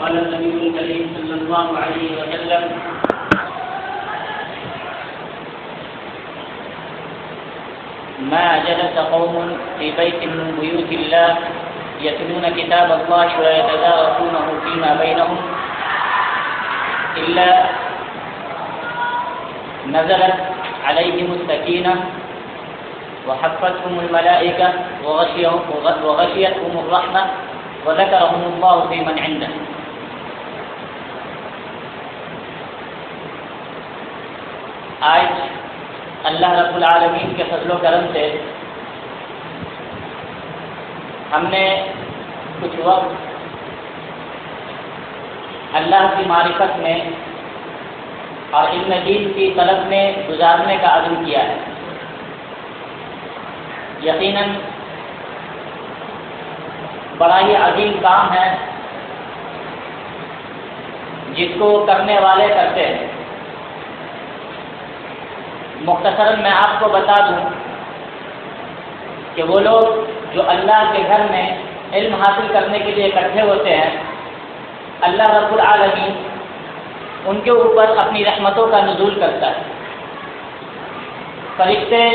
قال النبي الكريم صلى الله عليه وسلم، ما جلس قوم في بيت من بيوت الله يتلون كتاب الله ويتدارسونه فيما بينهم إلا نزلت عليهم السكينة وحفتهم الملائكة وغشيتهم الرحمة وذكرهم الله في من عنده. آج اللہ رب العالمین کے فضل و کرم سے ہم نے کچھ وقت اللہ کی معرفت میں اور علم دین کی طلب میں گزارنے کا عزم کیا ہے۔ یقیناً بڑا ہی عظیم کام ہے جس کو کرنے والے کرتے ہیں۔ مختصر میں آپ کو بتا دوں کہ وہ لوگ جو اللہ کے گھر میں علم حاصل کرنے کے لیے اکٹھے ہوتے ہیں، اللہ رب العالمین ان کے اوپر اپنی رحمتوں کا نزول کرتا ہے۔ فرشتے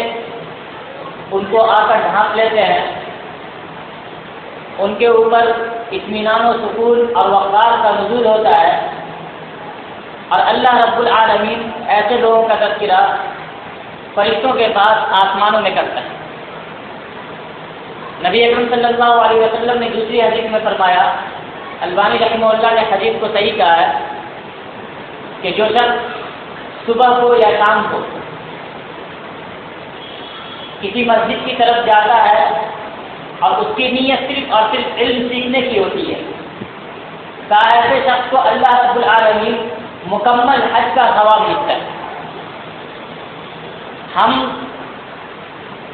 ان کو آ کر ڈھانپ لیتے ہیں۔ ان کے اوپر اطمینان و سکون اور وقار کا نزول ہوتا ہے۔ اور اللہ رب العالمین ایسے لوگوں کا تذکرہ فرشتوں کے پاس آسمانوں میں کرتا ہے۔ نبی اکرم صلی اللہ علیہ وسلم نے دوسری حدیث میں فرمایا، البانی رحمہ اللہ نے حدیث کو صحیح کہا ہے کہ جو شخص صبح کو یا شام کو کسی مسجد کی طرف جاتا ہے اور اس کی نیت صرف اور صرف علم سیکھنے کی ہوتی ہے۔ کا ایسے شخص کو اللہ رب العالمین مکمل حج کا ثواب ملتا ہے؟ ہم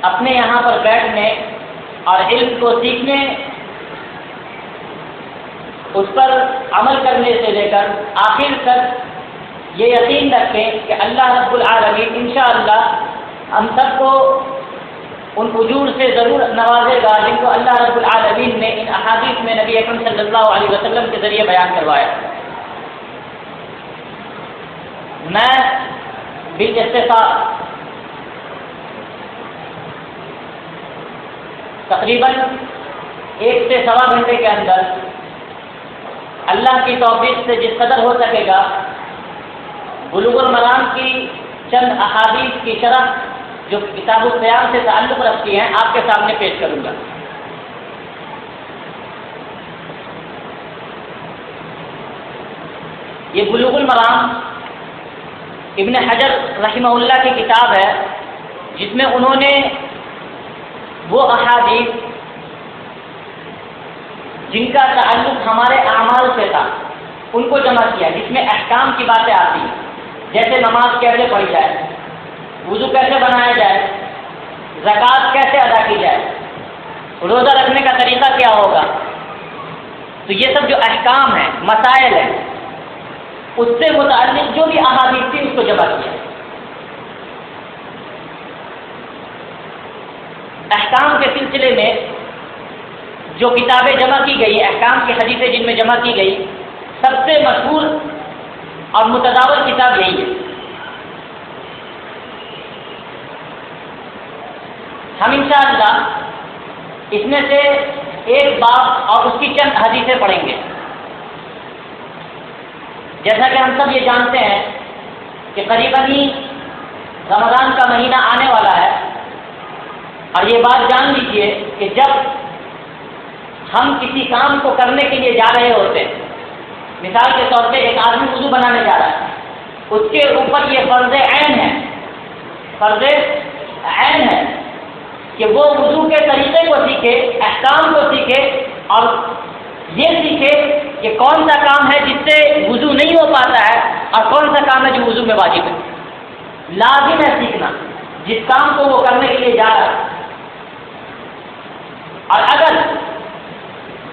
اپنے یہاں پر بیٹھنے اور علم کو سیکھنے، اس پر عمل کرنے سے لے کر آخر تک یہ یقین رکھیں کہ اللہ رب العالمین انشاءاللہ ہم سب کو ان اجور سے ضرور نوازے گا جن کو اللہ رب العالمین نے ان احادیث میں نبی اکرم صلی اللہ علیہ وسلم کے ذریعے بیان کروایا۔ میں بالاتفاق تقریباً ایک سے سوا گھنٹے کے اندر اللہ کی توفیق سے جس قدر ہو سکے گا، بلوغ المرام کی چند احادیث کی شرح جو کتاب القیام سے تعلق رکھتی ہیں، آپ کے سامنے پیش کروں گا۔ یہ بلوغ المرام ابن حجر رحمہ اللہ کی کتاب ہے، جس میں انہوں نے وہ احادیث جن کا تعلق ہمارے اعمال سے تھا، ان کو جمع کیا، جس میں احکام کی باتیں آتی ہیں۔ جیسے نماز کیسے پڑھی جائے، وضو کیسے بنایا جائے، زکوٰۃ کیسے ادا کی جائے، روزہ رکھنے کا طریقہ کیا ہوگا۔ تو یہ سب جو احکام ہیں، مسائل ہیں، اس سے متعلق جو بھی احادیث تھی اس کو جمع کیا۔ احکام کے سلسلے میں جو کتابیں جمع کی گئی، احکام کی حدیثیں جن میں جمع کی گئی، سب سے مشہور اور متداول کتاب یہی ہے۔ ہم انشاءاللہ اس میں سے ایک باب اور اس کی چند حدیثیں پڑھیں گے۔ جیسا کہ ہم سب یہ جانتے ہیں کہ قریباً ہی رمضان کا مہینہ آنے والا ہے۔ اور یہ بات جان لیجیے کہ جب ہم کسی کام کو کرنے کے لیے جا رہے ہوتے ہیں، مثال کے طور پہ ایک آدمی وضو بنانے جا رہا ہے، اس کے اوپر یہ فرض عین ہے، فرض عین ہے کہ وہ وضو کے طریقے کو سیکھے، احکام کو سیکھے اور یہ سیکھے کہ کون سا کام ہے جس سے وضو نہیں ہو پاتا ہے اور کون سا کام ہے جو وضو میں واجب ہے۔ لازم ہے سیکھنا، جس کام کو وہ کرنے کے لیے جا رہا ہے۔ اور اگر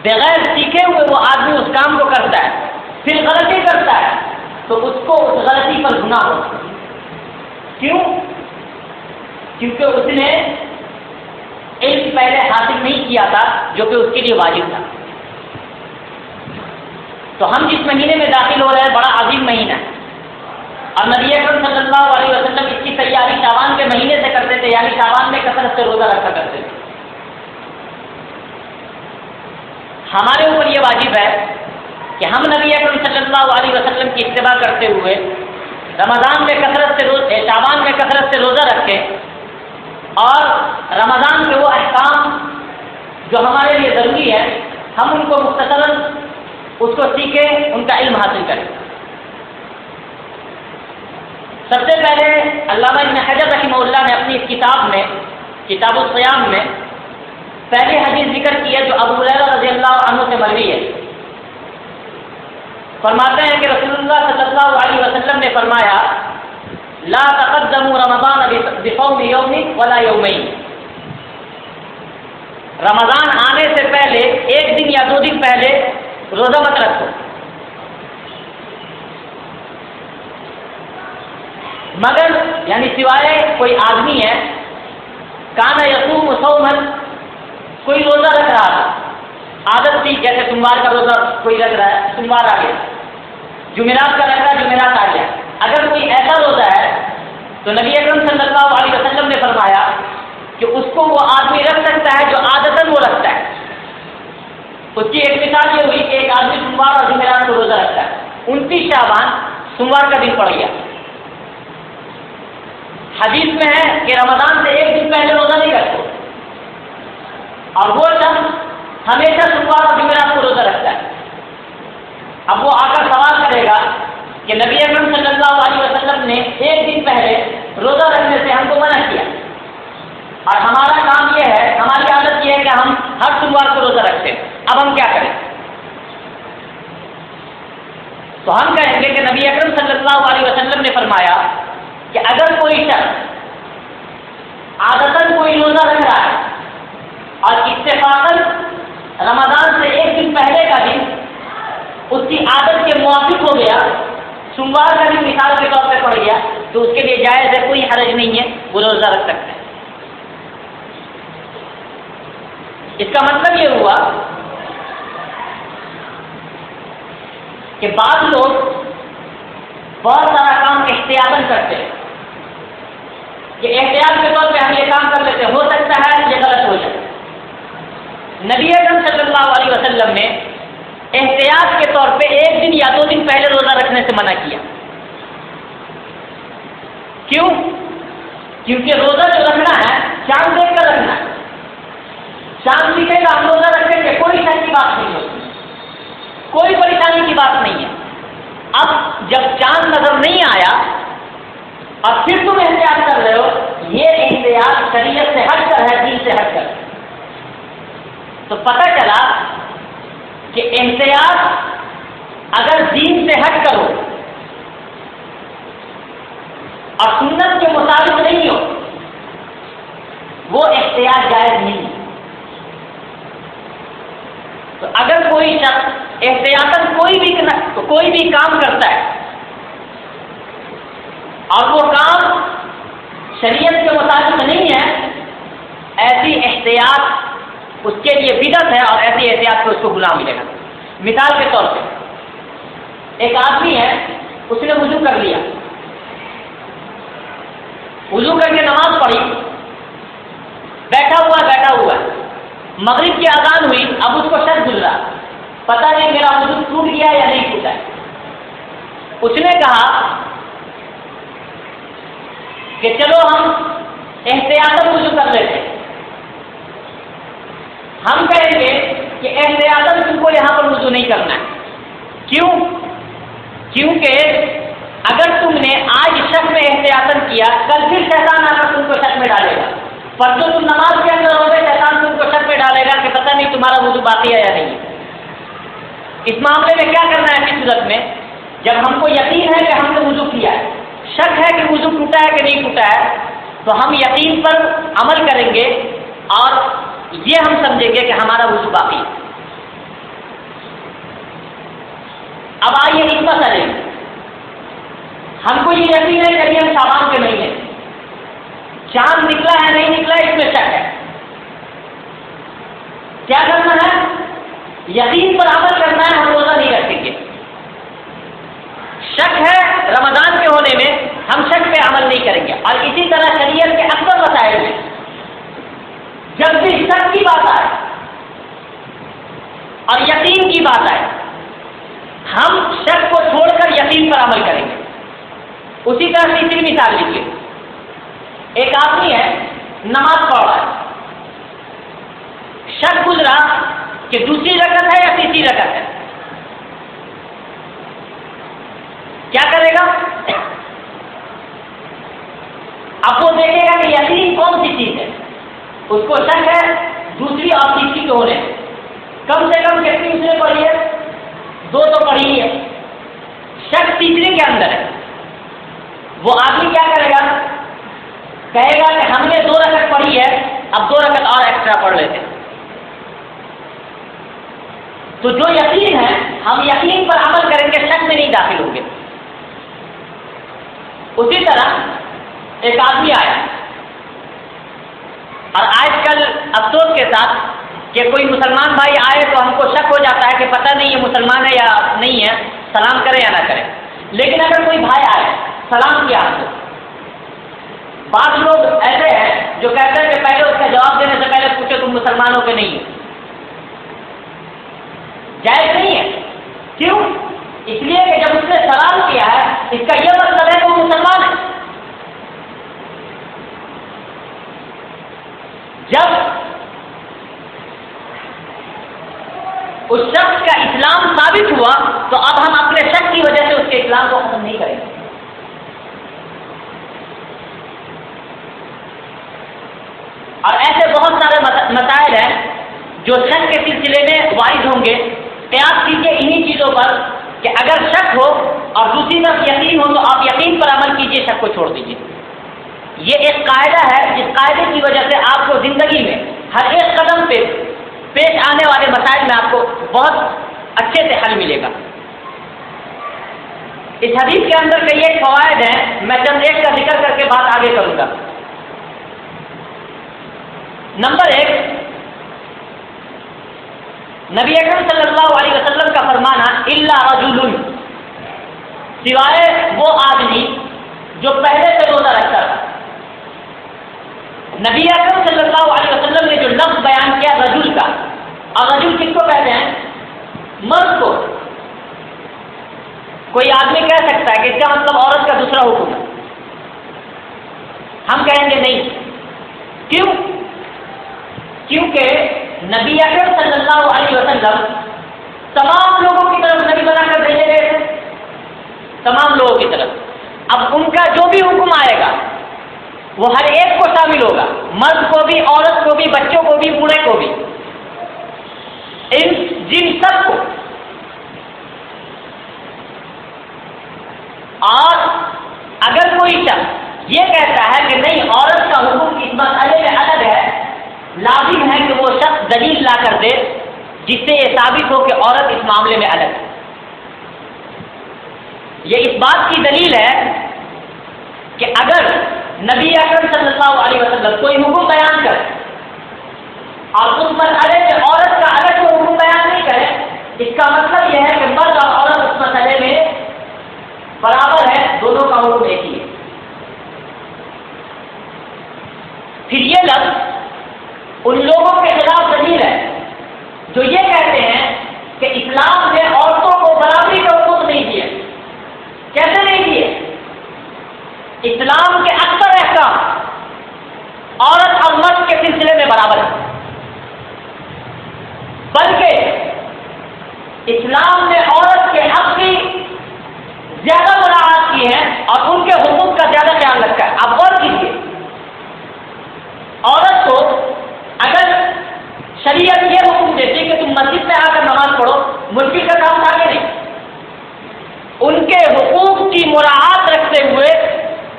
بغیر سیکھے ہوئے وہ آدمی اس کام کو کرتا ہے، پھر غلطی کرتا ہے، تو اس کو اس غلطی پر گناہ ہوتا کیوں؟ کیونکہ اس نے علم پہلے حاصل نہیں کیا تھا، جو کہ اس کے لیے واجب تھا۔ تو ہم جس مہینے میں داخل ہو رہے ہیں، بڑا عظیم مہینہ ہے۔ اور نبی اکرم صلی اللہ علیہ وسلم اس کی تیاری شابان کے مہینے سے کرتے تھے یعنی شابان میں کثرت سے روزہ رکھا کرتے تھے۔ ہمارے اوپر یہ واجب ہے کہ ہم نبی اکرم صلی اللہ علیہ وسلم کی اتباع کرتے ہوئے رمضان میں کثرت سے روز شابان میں کثرت سے روزہ رکھیں اور رمضان کے وہ احکام جو ہمارے لیے ضروری ہے ہم ان کو مختصراً اس کو سیکھیں، ان کا علم حاصل کریں۔ سب سے پہلے علامہ ابن حجر رحمہ اللہ نے اپنی اس کتاب میں، کتاب السیام میں پہلی حدیث ذکر کی ہے جو ابو رضی اللہ عنہ سے مروی ہے۔ فرماتے ہیں کہ رسول اللہ صلی اللہ علیہ وسلم نے فرمایا، لا تقدموا رمضان بصوم یوم ولا یومین۔ رمضان آنے سے پہلے، ایک دن یا دو دن پہلے روزہ مت رکھو۔ مگر یعنی سوائے کوئی آدمی ہے، کانا یسوم سومن کوئی روزہ رکھ رہا تھا۔ عادت تھی، جیسے سوموار کا روزہ کوئی رکھ رہا ہے سوموار آ گیا۔ جمعرات کا رکھ رہا ہے جمعرات آ گیا۔ اگر کوئی ایسا روزہ ہے، تو نبی اکرم صلی اللہ علیہ وسلم نے فرمایا کہ اس کو وہ آدمی رکھ سکتا ہے جو عادت وہ رکھتا ہے۔ اس کی ایک مثال یہ ہوئی کہ ایک آدمی سوموار اور جمعرات کو روزہ رکھتا ہے۔ انتیس شابان سوموار کا دن پڑ گیا۔ حدیث میں ہے کہ رمضان سے ایک دن پہلے روزہ نہیں رکھو۔ اور وہ شخص ہمیشہ سوموار اور جمعرات کو روزہ رکھتا ہے۔ اب وہ آ کر سوال کرے گا کہ نبی اکرم صلی اللہ علیہ وسلم نے ایک دن پہلے روزہ رکھنے سے ہم کو منع کیا۔ اور ہمارا کام یہ ہے، ہماری عادت یہ ہے کہ ہم ہر سوموار کو روزہ رکھتے ہیں۔ اب ہم کیا کریں؟ تو ہم کہیں گے کہ نبی اکرم صلی اللہ علیہ وسلم نے فرمایا کہ اگر کوئی شخص عادت کوئی روزہ رکھ رہا ہے اور اتفاق رمضان سے ایک دن پہلے کا دن اس کی عادت کے موافق ہو گیا سوموار کا دن مثال کے طور پہ پڑ گیا تو اس کے لیے جائز ہے، کوئی حرج نہیں ہے، وہ روزہ رکھ سکتے ہیں اس کا مطلب یہ ہوا کہ بعض لوگ بہت سارا کام احتیاط کرتے ہیں۔ کہ احتیاط کے طور پہ ہم یہ کام کر لیتے ہو سکتا ہے، یہ غلط ہو جائے۔ نبی اعظم صلی اللہ علیہ وسلم نے احتیاط کے طور پہ ایک دن یا دو دن پہلے روزہ رکھنے سے منع کیا۔ کیوں؟ کیونکہ روزہ جو رکھنا ہے، چاند دیکھ کر رکھنا ہے۔ چاند دکھے گا ہم روزہ رکھیں گے، کوئی شک کی بات نہیں ہوتی۔ کوئی پریشانی کی بات نہیں ہے۔ اب جب چاند نظر نہیں آیا اور پھر تم احتیاط کر رہے ہو، یہ احتیاط شریعت سے ہٹ کر ہے، دین سے ہٹ کر۔ ہے تو پتہ چلا کہ احتیاط اگر دین سے ہٹ کر ہو اور سنت کے مطابق نہیں ہو، وہ احتیاط جائز نہیں۔ ہے تو اگر کوئی شخص احتیاط کوئی بھی کوئی بھی کام کرتا ہے اور وہ کام شریعت کے مطابق نہیں ہے، ایسی احتیاط اس کے لیے بدت ہے اور ایسی احتیاط کو اس کو گلا ملے گا۔ مثال کے طور پہ، ایک آدمی ہے، اس نے وضو کر لیا۔ وضو کر کے نماز پڑھی۔ بیٹھا ہوا بیٹھا ہوا۔ مغرب کی آزان ہوئی، اب اس کو شک گزرا۔ پتا نہیں میرا وضو ٹوٹ گیا یا نہیں ٹوٹا اس نے کہا کہ چلو ہم احتیاط وضو کر لیتے ہم کہیں گے کہ احتیاط تم کو یہاں پر وضو نہیں کرنا ہے۔ کیوں؟ کیونکہ اگر تم نے آج شک میں احتیاط کیا، کل پھر شیطان آ کر تم کو شک میں ڈالے گا۔ پر جو تم نماز کے اندر ہو گئے شیطان تم کو شک میں ڈالے گا کہ پتہ نہیں تمہارا وضو باقی ہے یا نہیں۔ اس معاملے میں کیا کرنا ہے اس صورت میں؟ جب ہم کو یقین ہے کہ ہم نے وضو کیا ہے، شک ہے کہ وضو ٹوٹا ہے کہ نہیں ٹوٹا ہے، تو ہم یقین پر عمل کریں گے اور یہ ہم سمجھیں گے کہ ہمارا وضو باقی ہے۔ اب آئیے اس مسئلے ہم کو یہ یقین ہے کہ ہم سامان کے نہیں ہیں۔ چاند نکلا ہے، نہیں نکلا، اس میں شک ہے۔ کیا کرنا ہے؟ یقین پر عمل کرنا ہے، ہم روزہ نہیں رکھیں گے۔ شک ہے رمضان کے ہونے میں، ہم شک پہ عمل نہیں کریں گے۔ اور اسی طرح شریعت کے اکثر مسائل میں جب بھی شک کی بات آئے۔ اور یقین کی بات آئے۔ ہم شک کو چھوڑ کر یقین پر عمل کریں گے۔ اسی طرح تیسری مثال لیجیے۔ ایک آدمی ہے، نماز پڑھ رہا ہے۔ شک گزرا کہ دوسری رکعت ہے یا تیسری رکعت ہے؟ کیا کرے گا؟ اب وہ دیکھے گا کہ یقین کون سی چیز ہے؟ اس کو شک ہے، دوسری اور تیسری کے ہونے کم سے کم کتنی اس نے پڑھی ہے؟ دو تو پڑھی ہے۔ شک تیسری کے اندر ہے۔ وہ آدمی کیا کرے گا؟ کہے گا کہ ہم نے دو رکعت پڑھی ہے، اب دو رکعت اور ایکسٹرا پڑھ لیتے تو جو یقین ہے، ہم یقین پر عمل کریں گے، شک میں نہیں داخل ہوں گے۔ اسی طرح ایک آدمی آیا۔ اور آج کل افسوس کے ساتھ کہ کوئی مسلمان بھائی آئے تو ہم کو شک ہو جاتا ہے کہ پتہ نہیں ہے مسلمان ہے یا نہیں ہے، سلام کرے یا نہ کرے۔ لیکن اگر کوئی بھائی آئے، سلام کیا آپ کو؟ بعض لوگ ایسے ہیں جو کہتے ہیں کہ پہلے اس کا جواب دینے سے پہلے پوچھے تم مسلمانوں کے نہیں جائز نہیں ہے۔ کیوں؟ اس لیے کہ جب اس نے سلام کیا ہے اس کا یہ مطلب ہے کہ وہ مسلمان ہے جب اس شخص کا اسلام ثابت ہوا تو اب ہم اپنے شک کی وجہ سے اس کے اسلام کو ختم نہیں کریں گے۔ اور ایسے بہت سارے مسائل ہیں جو شک کے سلسلے میں وائد ہوں گے۔ قیاس کیجیے انہی چیزوں پر کہ اگر شک ہو اور دوسری طرف یقین ہو تو آپ یقین پر عمل کیجیے شک کو چھوڑ دیجیے یہ ایک قاعدہ ہے جس قاعدے کی وجہ سے آپ کو زندگی میں ہر ایک قدم پہ پیش آنے والے مسائل میں آپ کو بہت اچھے سے حل ملے گا۔ اس حدیث کے اندر کئی ایک فوائد ہیں، میں چند ایک کا ذکر کر کے بات آگے کروں گا۔ نمبر ایک، نبی اکرم صلی اللہ علیہ وسلم کا فرمانا اللہ رجول سوائے وہ آدمی جو پہلے سے روزہ رکھتا تھا۔ نبی اکرم صلی اللہ علیہ وسلم نے جو لفظ بیان کیا رجول کا اور رجول کس کو کہتے ہیں؟ مرد کو۔ کوئی آدمی کہہ سکتا ہے کہ اس کا مطلب عورت کا دوسرا حکم ہے۔ ہم کہیں گے نہیں۔ کیوں؟ کیونکہ نبی اکرم صلی اللہ علیہ وسلم تمام لوگوں کی طرف نبی بنا کر بھیجے گئے تھے۔ تمام لوگوں کی طرف۔ اب ان کا جو بھی حکم آئے گا، وہ ہر ایک کو شامل ہوگا۔ مرد کو بھی، عورت کو بھی، بچوں کو بھی، بوڑھے کو بھی۔ ان، جن سب کو اور اگر کوئی شخص یہ کہتا ہے کہ نہیں، عورت کا حکم اس مسئلے میں الگ ہے، لازم ہے کہ وہ شخص دلیل لا کر دے، جس سے یہ ثابت ہو کہ عورت اس معاملے میں الگ ہے۔ یہ اس بات کی دلیل ہے کہ اگر نبی اکرم صلی اللہ علیہ وسلم کوئی حکم بیان کرے اور اس مسئلے میں عورت کا الگ وہ حکم بیان نہیں کرے، اس کا مطلب یہ ہے کہ مرد اور عورت اس مسئلے میں برابر ہے، دونوں کا حکم ایک ہی ہے۔ پھر یہ لفظ ان لوگوں کے خلاف دلیل ہے، جو یہ کہتے ہیں کہ اسلام نے عورتوں کو برابری کا حقوق نہیں دیے کیسے نہیں دیے اسلام کے اکثر احکام عورت اور مرد کے سلسلے میں برابر ہے بلکہ اسلام نے عورت کے حق کی زیادہ مراحت کی ہے اور ان کے حقوق کا زیادہ خیال رکھا ہے۔ آپ غور کیجیے عورت کو اگر شریعت یہ حکم دیتی کہ تم مسجد میں آ کر نماز پڑھو، مشکل کا کام آگے نہیں؟ ان کے حقوق کی مراعات رکھتے ہوئے،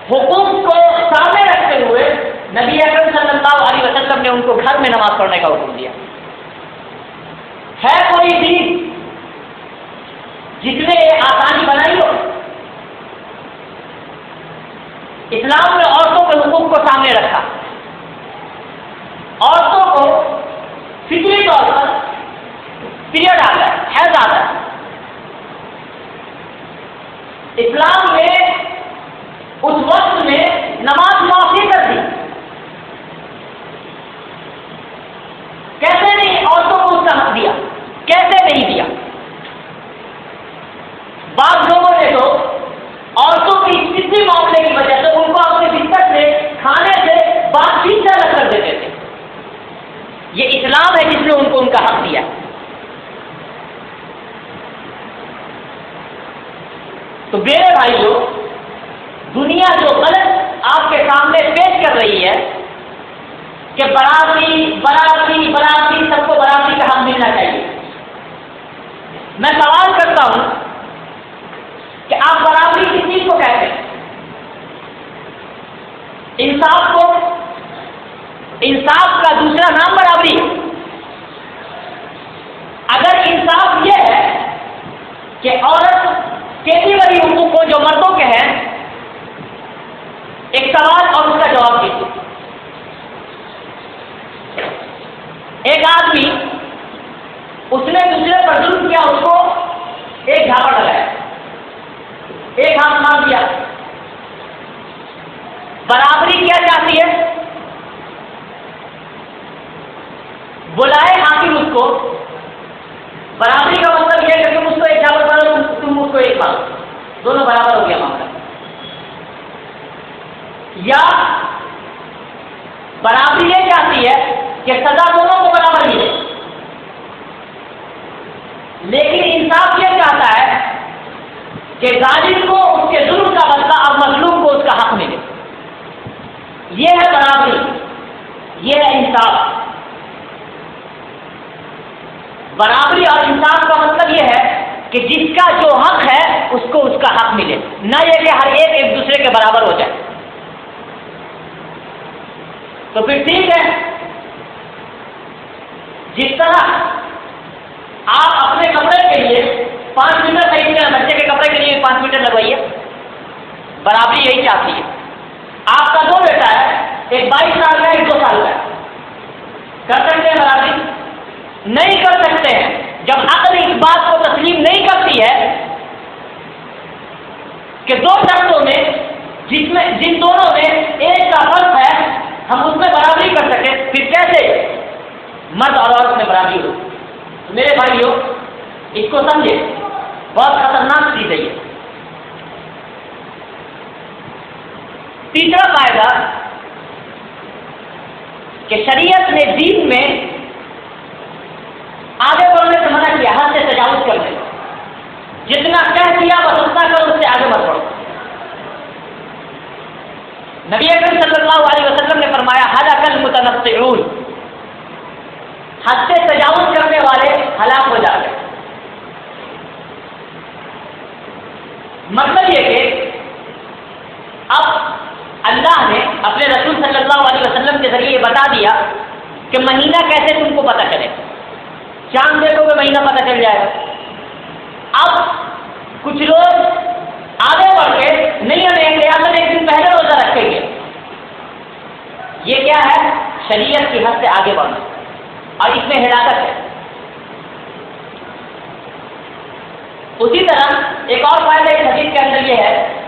حقوق کو سامنے رکھتے ہوئے نبی اکرم صلی اللہ علیہ وسلم نے ان کو گھر میں نماز پڑھنے کا حکم دیا۔ ہے کوئی بھی جس نے یہ آسانی بنائی ہو اسلام نے عورتوں کے حقوق کو سامنے رکھا۔ عورتوں کو فکری طور پر پیریڈ آ ہے، حیض آ ہے۔ اسلام نے اس وقت میں نماز معافی کر دی۔ کیسے نہیں عورتوں کو اس کا حق دیا؟ کیسے نہیں دیا؟ بعض لوگوں نے تو عورتوں کی کسی معاملے کی وجہ سے سیدھا کر دیتے تھے۔ یہ اسلام ہے جس نے ان کو ان کا حق دیا۔ تو میرے بھائی جو دنیا جو غلط آپ کے سامنے پیش کر رہی ہے کہ برابری برابری برابری سب کو برابری کا حق ملنا چاہیے۔ میں سوال کرتا ہوں کہ آپ برابری کس چیز کو کہتے ہیں؟ انصاف کو انصاف کا دوسرا نام برابری۔ اگر انصاف یہ ہے کہ عورت کیسی بڑی حقوق کو جو مردوں کے ہیں، ایک سوال اور اس کا جواب دیجیے ایک آدمی اس نے دوسرے پر ظلم کیا، اس کو ایک جھاپڑ لگایا ایک ہاتھ مار دیا۔ برابری کیا چاہتی ہے؟ بلائے حاکم اس کو۔ برابری کا مطلب یہ ہے کہ تم اس کو ایک جھاپڑ مارو تم اس کو ایک مارو دونوں برابر ہو گیا معاملہ۔ یا برابری یہ چاہتی ہے کہ سزا دونوں کو برابر ہی ہے لیکن انصاف یہ چاہتا ہے کہ ظالم کو اس کے ظلم کا بدلہ اور مظلوم کو اس کا حق ملے۔ یہ ہے برابری، یہ ہے انصاف۔ برابری اور انصاف کا مطلب یہ ہے کہ جس کا جو حق ہے، اس کو اس کا حق ملے۔ نہ یہ کہ ہر ایک ایک دوسرے کے برابر ہو جائے۔ تو پھر ٹھیک ہے۔ جس طرح آپ اپنے کپڑے کے لیے پانچ میٹر خریدتے ہیں بچے کے کپڑے کے لیے پانچ میٹر لگوائیے۔ برابری یہی چاہتی ہے۔ آپ کا دو بیٹا ہے، ایک بائیس سال کا، ایک دو سال کا۔ کر سکتے ہیں برابری؟ نہیں کر سکتے ہیں۔ جب عقل اس بات کو تسلیم نہیں کرتی ہے کہ دو شخصوں میں جس میں جن دونوں میں ایک کا فرق ہے، ہم اس میں برابری کر سکیں۔ پھر کیسے؟ مرد اور عورت میں برابری ہو۔ میرے بھائیوں، اس کو سمجھے بہت خطرناک چیز ہے یہ۔ تیسرا فائدہ کہ شریعت نے دین میں آگے بڑھنے سے منع کیا حد سے تجاوز کرنے جتنا کہہ دیا، بس اتنا کرو اس سے آگے بڑھ پڑو نبی اکرم صلی اللہ علیہ وسلم نے فرمایا حل عقل متنفعون حد سے تجاوز کرنے والے ہلاک ہو جاتے مطلب یہ کہ اب اللہ نے اپنے رسول صلی اللہ علیہ وسلم کے ذریعے بتا دیا کہ مہینہ کیسے تم کو پتہ چلے۔ چاند دیکھو گے مہینہ پتہ چل جائے گا۔ اب کچھ لوگ آگے بڑھ کے نہیں ہمیں ریاست ایک دن پہلے روزہ رکھیں گے۔ یہ کیا ہے؟ شریعت کی حد سے آگے بڑھنا۔ اور اس میں ہلاکت ہے۔ اسی طرح ایک اور فائدہ اس حدیث کے اندر یہ ہے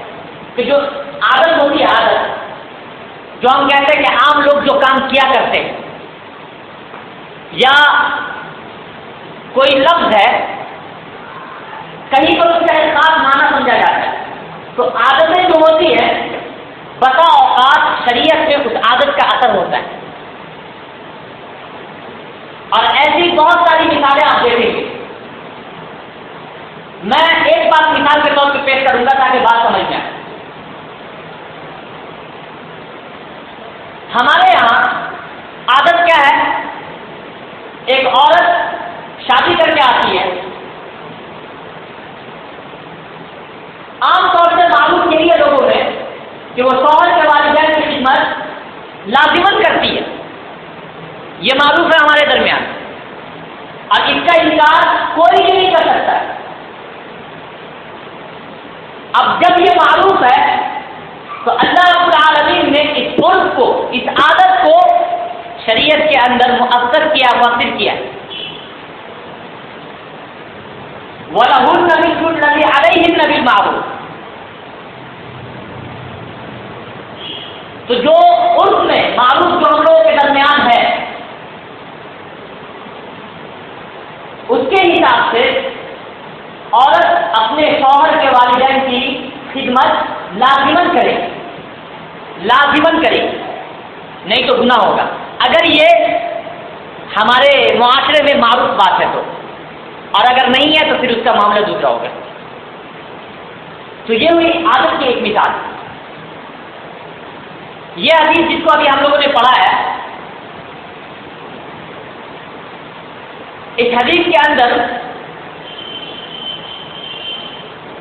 کہ جو عادت ہوتی ہے، عادت، جو ہم کہتے ہیں کہ عام لوگ جو کام کیا کرتے ہیں، یا کوئی لفظ ہے، کہیں پر اس کا ایک خاص معنی سمجھا جاتا ہے۔ تو عادتیں جو ہوتی ہیں بتا اوقات شریعت میں اس عادت کا اثر ہوتا ہے۔ اور ایسی بہت ساری مثالیں آپ دیکھیں گے۔ میں ایک بات مثال کے طور پہ پیش کروں گا تاکہ بات سمجھ میں آئے۔ ہمارے یہاں عادت کیا ہے؟ ایک عورت شادی کر کے آتی ہے عام طور سے معلوم کے لیے لوگوں نے کہ وہ شوہر کے والدین کی خدمت لازمت کرتی ہے یہ معروف ہے ہمارے درمیان۔ اور اس کا انکار کوئی بھی نہیں کر سکتا۔ ہے اب جب یہ معروف ہے تو اللہ رب العالمین نے اس عرف کو، اس عادت کو شریعت کے اندر مؤثر کیا مؤثر کیا۔ وَلَهُ النَّبِي الَّذِي عَلَيْهِ النَّبِي الْمَعْرُوفِ تو جو عرف میں معروف جو ہم لوگوں کے درمیان ہے، اس کے حساب سے عورت اپنے شوہر کے والدین کی خدمت لازمن کرے لازمن کرے، نہیں تو گناہ ہوگا۔ اگر یہ ہمارے معاشرے میں معروف بات ہے تو۔ اور اگر نہیں ہے تو پھر اس کا معاملہ دوسرا ہوگا۔ تو یہ ہوئی عادت کی ایک مثال۔ یہ حدیث جس کو ابھی ہم لوگوں نے پڑھا ہے، اس حدیث کے اندر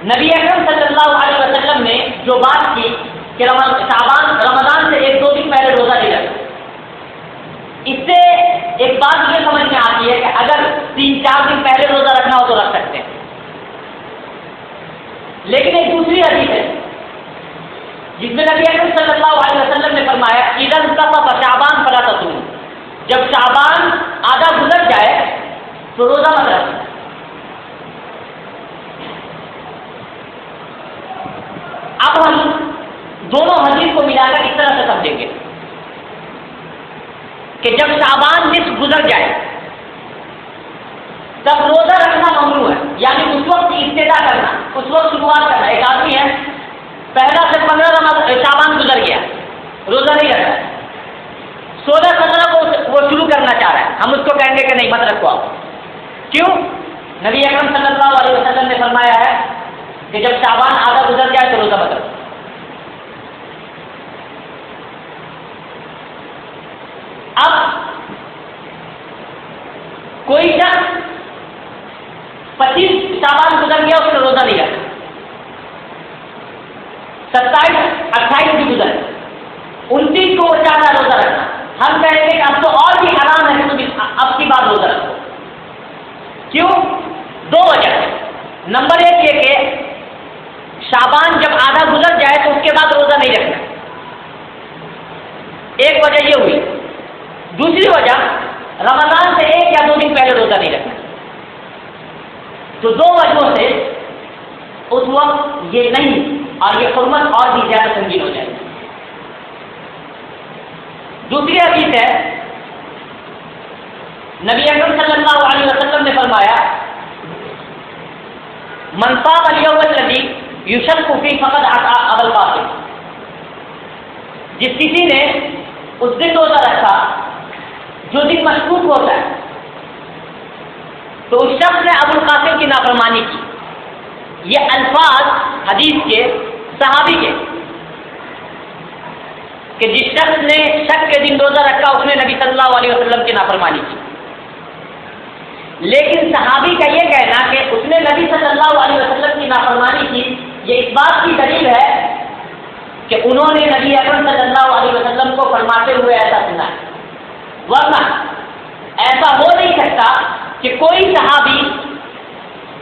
نبی اکرم صلی اللہ علیہ وسلم نے جو بات کی کہ شعبان رمضان سے ایک دو دن پہلے روزہ لے رکھا اس سے ایک بات یہ سمجھ میں آتی ہے کہ اگر تین چار دن پہلے روزہ رکھنا ہو تو رکھ سکتے ہیں۔ لیکن ایک دوسری حدیث ہے، جس میں نبی اکرم صلی اللہ علیہ وسلم نے فرمایا ادھر کا شعبان فلا تصوم۔ جب شعبان آدھا گزر جائے، تو روزہ مت رکھ۔ اب ہم دونوں حدیث کو ملا کر اس طرح سے سمجھیں گے کہ جب شعبان نصف گزر جائے تب روزہ رکھنا ممنوع ہے یعنی اس وقت ابتدا کرنا، اس وقت شروعات کرنا، ایک آدمی ہے، پہلا سے پندرہ رمض شعبان گزر گیا، روزہ نہیں رکھا سولہ سترہ کو وہ شروع کرنا چاہ رہا ہے۔ ہم اس کو کہیں گے کہ نہیں، مت رکھو آپ۔ کیوں؟ نبی اکرم صلی اللہ علیہ وسلم نے فرمایا ہے کہ جب شعبان آدھا گزر جائے تو روزہ مت رکھو اب کوئی شخص پچیس سامان گزر گیا، اس نے روزہ نہیں رکھا ستائیس، اٹھائیس بھی گزر۔ انتیس کو وہ چاہتا روزہ رکھنا۔ ہم کہیں گے کہ اب تو اور بھی حرام ہے تم اب کی بات روزہ رکھو۔ کیوں؟ دو وجہ نمبر ایک یہ کہ شابان جب آدھا گزر جائے تو اس کے بعد روزہ نہیں رکھنا۔ ایک وجہ یہ ہوئی۔ دوسری وجہ، رمضان سے ایک یا دو دن پہلے روزہ نہیں رکھنا۔ تو دو وجہوں سے اس وقت یہ نہیں اور یہ حرمت اور بھی زیادہ سنگین ہو جائے دوسری حدیث ہے، نبی اکرم صلی اللہ علیہ وسلم نے فرمایا منفا علی یوشن کفی فقط آتا ابل پاس جس کسی نے اس دن روزہ رکھا، جو دن مشکوک ہوتا ہے تو اس شخص نے ابو القاسم کی نافرمانی کی۔ یہ الفاظ حدیث کے صحابی کے۔ کہ جس شخص نے شک کے دن روزہ رکھا، اس نے نبی صلی اللہ علیہ وسلم کی نافرمانی کی۔ لیکن صحابی کا یہ کہنا کہ اس نے نبی صلی اللہ علیہ وسلم کی نافرمانی کی، یہ اس بات کی دلیل ہے کہ انہوں نے نبی اکرم صلی اللہ علیہ وسلم کو فرماتے ہوئے ایسا سنا۔ ہے ورنہ ایسا ہو نہیں سکتا کہ کوئی صحابی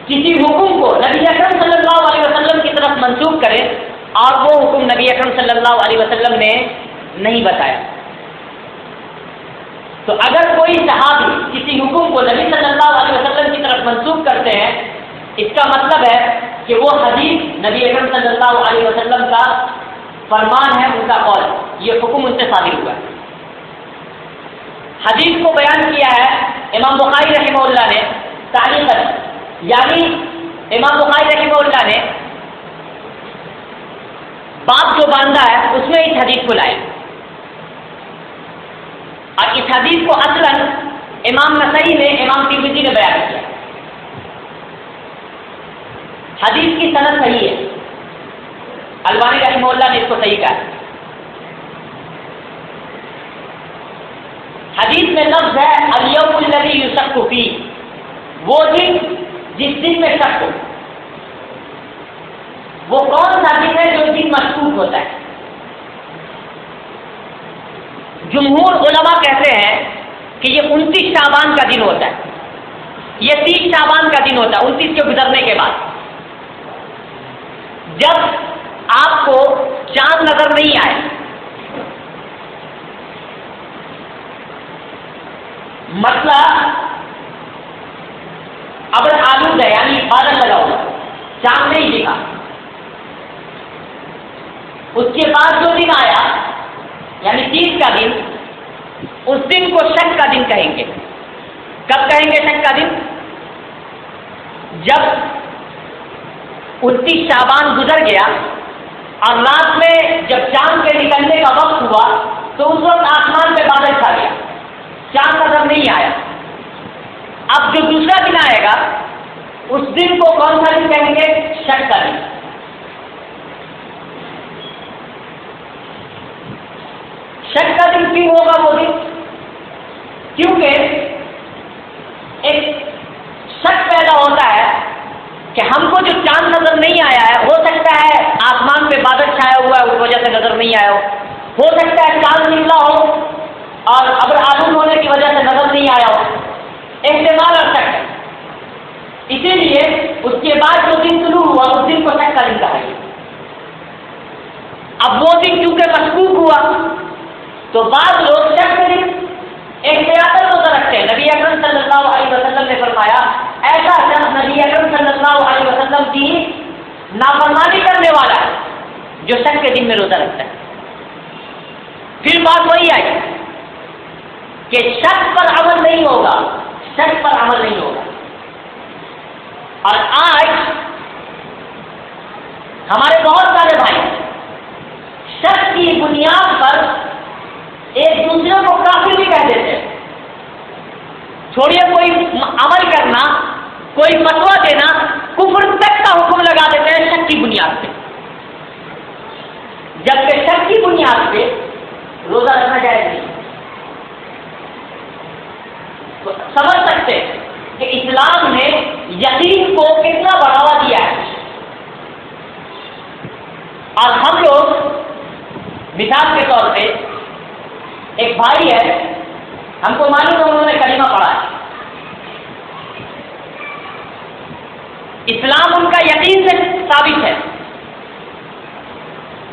کسی حکم کو نبی اکرم صلی اللہ علیہ وسلم کی طرف منسوخ کرے اور وہ حکم نبی اکرم صلی اللہ علیہ وسلم نے نہیں بتایا۔ تو اگر کوئی صحابی کسی حکم کو نبی صلی اللہ علیہ وسلم کی طرف منسوخ کرتے ہیں، اس کا مطلب ہے کہ وہ حدیث نبی اکرم صلی اللہ علیہ وسلم کا فرمان ہے، ان کا قول، یہ حکم ان سے صادر ہوا۔ ہے حدیث کو بیان کیا ہے، امام بخاری رحمہ اللہ نے تاریخ یعنی امام بخاری رحمہ اللہ نے باپ جو باندھا ہے، اس میں اس حدیث کو لائے اور اس حدیث کو اصلا امام نسائی نے، امام تیبتی نے بیان کیا۔ حدیث کی صنعت صحیح ہے۔ البانی رحمہ اللہ نے اس کو صحیح کہا۔ حدیث میں لفظ ہے الیم النبی یوسف فی وہ دن جس دن میں شک ہو۔ وہ کون سا دن ہے جو دن مشکوک ہوتا ہے؟ جمہور علماء کہتے ہیں کہ یہ انتیس شابان کا دن ہوتا ہے۔ یہ تیس شابان کا دن ہوتا ہے، انتیس کے گزرنے کے بعد۔ جب آپ کو چاند نظر نہیں آئے مسئلہ اب آلود ہے یعنی بادل لگا ہوا چاند نہیں دکھا اس کے بعد جو دن آیا یعنی تیس کا دن، اس دن کو شک کا دن کہیں گے۔ کب کہیں گے شک کا دن؟ جب انتیس شابان گزر گیا اور رات میں جب چاند کے نکلنے کا وقت ہوا، تو اس وقت آسمان پہ بادل چھا گیا۔ چاند نظر نہیں آیا۔ اب جو دوسرا دن آئے گا، اس دن کو کون سا دن کہیں گے؟ شٹ کا دن۔ شٹ کا دن کیوں ہوگا وہ دن؟ کیونکہ ایک شک پیدا ہوتا ہے کہ ہم کو جو چاند نظر نہیں آیا ہے، ہو سکتا ہے آسمان پہ بادل چھایا ہوا ہے، اس وجہ سے نظر نہیں آیا ہو۔ ہو سکتا ہے چاند نکلا ہو اور ابر آلود ہونے کی وجہ سے نظر نہیں آیا ہو، احتمال اور شک۔ ہے اسی لیے اس کے بعد جو دن شروع ہوا، اس دن کو شک کا دن کہا گیا اب وہ دن کیونکہ مشکوک ہوا، تو بعض لوگ شک کے دن احتیاط روزہ رکھتے ہیں۔ نبی اکرم صلی اللہ علیہ وسلم نے فرمایا، ایسا شخص نبی اکرم صلی اللہ علیہ وسلم کی نافرمانی کرنے والا ہے، جو شک کے دن میں روزہ رکھتا ہے۔ پھر بات وہی آئی۔ کہ شک پر عمل نہیں ہوگا، شک پر عمل نہیں ہوگا۔ اور آج ہمارے بہت سارے بھائی شک کی بنیاد پر ایک دوسرے کو کافی بھی کہہ دیتے ہیں۔ چھوڑیے کوئی عمل کرنا، کوئی فتوا دینا، کفر تک کا حکم لگا دیتے ہیں شک کی بنیاد پہ۔ جبکہ شک کی بنیاد پہ روزہ رکھنا جائے نہیں سمجھ سکتے کہ اسلام نے یقین کو کتنا بڑھاوا دیا ہے۔ اور ہم لوگ مثال کے طور پہ ایک بھائی ہے، ہم کو معلوم ہے انہوں نے کلمہ پڑھا ہے۔ اسلام ان کا یقین سے ثابت ہے۔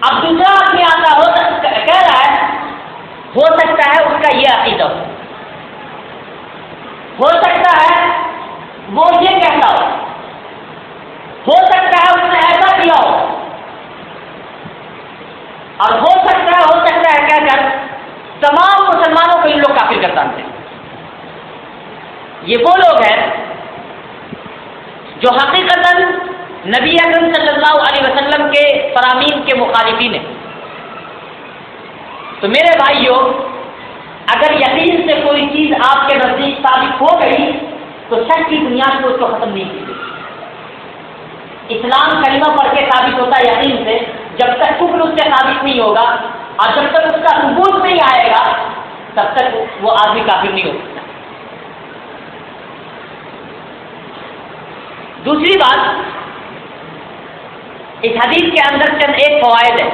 اب دوسرا آدمی آتا ہو کہہ رہا ہے، ہو سکتا ہے اس کا یہ عقیدہ ہو۔ ہو سکتا ہے وہ یہ کہتا ہو۔ ہو سکتا ہے اس نے ایسا کیا ہو۔ اور ہو سکتا ہے، ہو سکتا ہے کہہ کر تمام مسلمانوں کو ان لوگ کافر کر کرتا ہیں۔ یہ وہ لوگ ہیں جو حقیقت نبی اکرم صلی اللہ علیہ وسلم کے فرامین کے مخالفین ہیں۔ تو میرے بھائیوں اگر یقین سے کوئی چیز آپ کے نزدیک ثابت ہو گئی، تو شک کی بنیاد کو اس کو ختم نہیں کی گئی اسلام کلمہ پڑھ کے ثابت ہوتا ہے یقین سے، جب تک کفر اس سے ثابت نہیں ہوگا اور جب تک اس کا ثبوت نہیں آئے گا، تب تک وہ آدمی کافر نہیں ہو سکتا۔ دوسری بات، اس حدیث کے اندر چند ایک فوائد ہے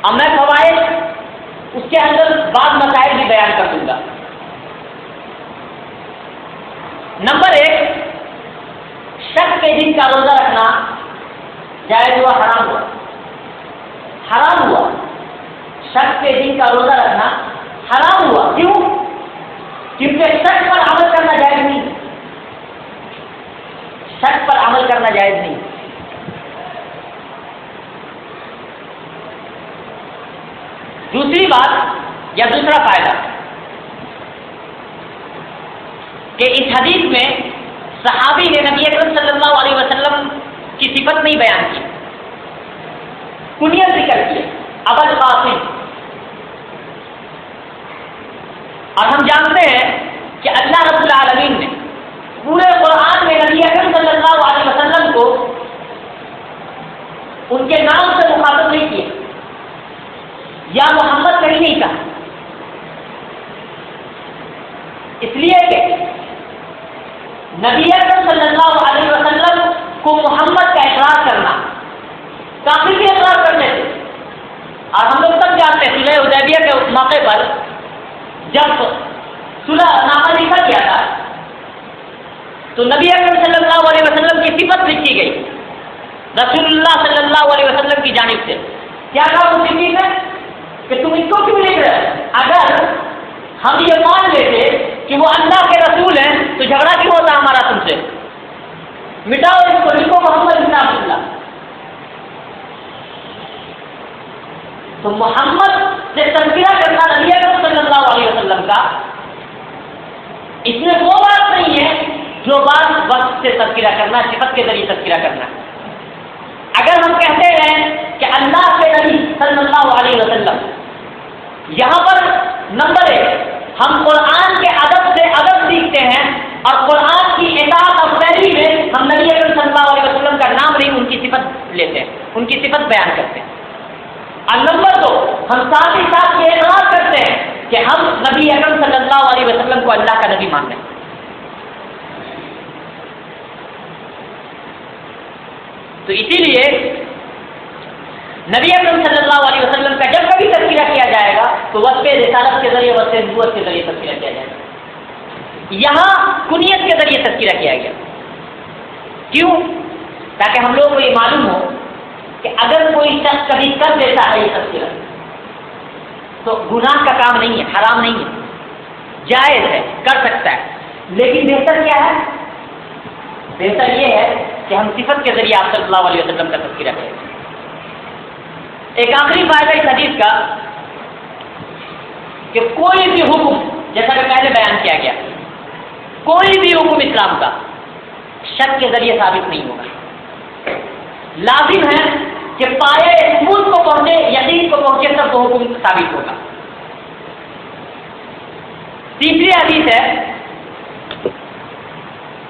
اور میں فوائد اس کے اندر بعض مسائل بھی بیان کر دوں گا۔ نمبر ایک، شک کے دن کا روزہ رکھنا جائز ہوا، حرام ہوا؟ حرام ہوا۔ شک کے دن کا روزہ رکھنا حرام ہوا۔ کیوں؟ کیونکہ شک پر عمل کرنا جائز نہیں۔ شک پر عمل کرنا جائز نہیں۔ دوسری بات یا دوسرا فائدہ کہ اس حدیث میں صحابی نے نبی اکرم صلی اللہ علیہ وسلم کی صفت نہیں بیان کی، کنیت ذکر کی، ابل قاسم۔ اور ہم جانتے ہیں کہ اللہ رب العالمین نے پورے قرآن میں نبی اکرم صلی اللہ علیہ وسلم کو ان کے نام سے مخاطب نہیں کیا۔ یا محمد کہیں نہیں کہا۔ اس لیے کہ نبی اکرم صلی اللہ علیہ وسلم کو محمد کا اقرار کرنا کافی بھی اقرار کرنے تھے اور ہم لوگ سب جانتے ہیں سلح ادیبیہ کے موقع پر جب سلح نامہ لکھا گیا تھا، تو نبی اکرم صلی اللہ علیہ وسلم کی صفت لکھی گئی۔ رسول اللہ صلی اللہ علیہ وسلم کی جانب سے۔ کیا کہا اس صفی میں کہ تم اس کو کیوں لکھ رہے اگر ہم یہ مان لیتے کہ وہ اللہ کے رسول ہیں، تو جھگڑا کیوں ہوتا ہمارا تم سے؟ مٹاؤ اس کو لکھو محمد بن اللہ۔ تو محمد سے تذکرہ کرنا نبی اکرم صلی اللہ علیہ وسلم کا۔ اس میں وہ بات نہیں ہے جو بات وقت سے تذکرہ کرنا، صفت کے ذریعے تذکرہ کرنا۔ اگر ہم کہتے ہیں کہ اللہ کے نبی صلی اللہ علیہ وسلم یہاں پر نمبر ایک، ہم قرآن کے ادب سے ادب سیکھتے ہیں اور قرآن کی اطاعت اور پیروی میں ہم نبی اکرم صلی اللہ علیہ وسلم کا نام نہیں، ان کی صفت لیتے ہیں، ان کی صفت بیان کرتے ہیں۔ اور نمبر دو، ہم ساتھ ہی ساتھ یہ اعتراض کرتے ہیں کہ ہم نبی اکرم صلی اللہ علیہ وسلم کو اللہ کا نبی مانتے ہیں۔ تو اسی لیے نبی اکرم صلی اللہ علیہ وسلم کا جب کبھی تذکرہ کیا جائے گا تو وصف رسالت کے ذریعے وصف نبوت کے ذریعے تذکرہ کیا جائے گا۔ یہاں کنیت کے ذریعے تذکرہ کیا گیا۔ کیوں؟ تاکہ ہم لوگوں کو یہ معلوم ہو کہ اگر کوئی شخص کبھی کر دیتا ہے یہ تذکرہ، تو گناہ کا کام نہیں ہے، حرام نہیں ہے۔ جائز ہے، کر سکتا ہے۔ لیکن بہتر کیا ہے؟ بہتر یہ ہے کہ ہم صفت کے ذریعے آپ صلی اللہ علیہ وسلم کا تذکرہ کریں۔ ایک آخری فائدہ اس حدیث کا کہ کوئی بھی حکم، جیسا کہ پہلے بیان کیا گیا، کوئی بھی حکم اسلام کا شک کے ذریعے ثابت نہیں ہوگا۔ لازم ہے کہ پائے اسموت کو پہنچے، یقین کو پہنچے، تب وہ حکم ثابت ہوگا۔ تیسری حدیث ہے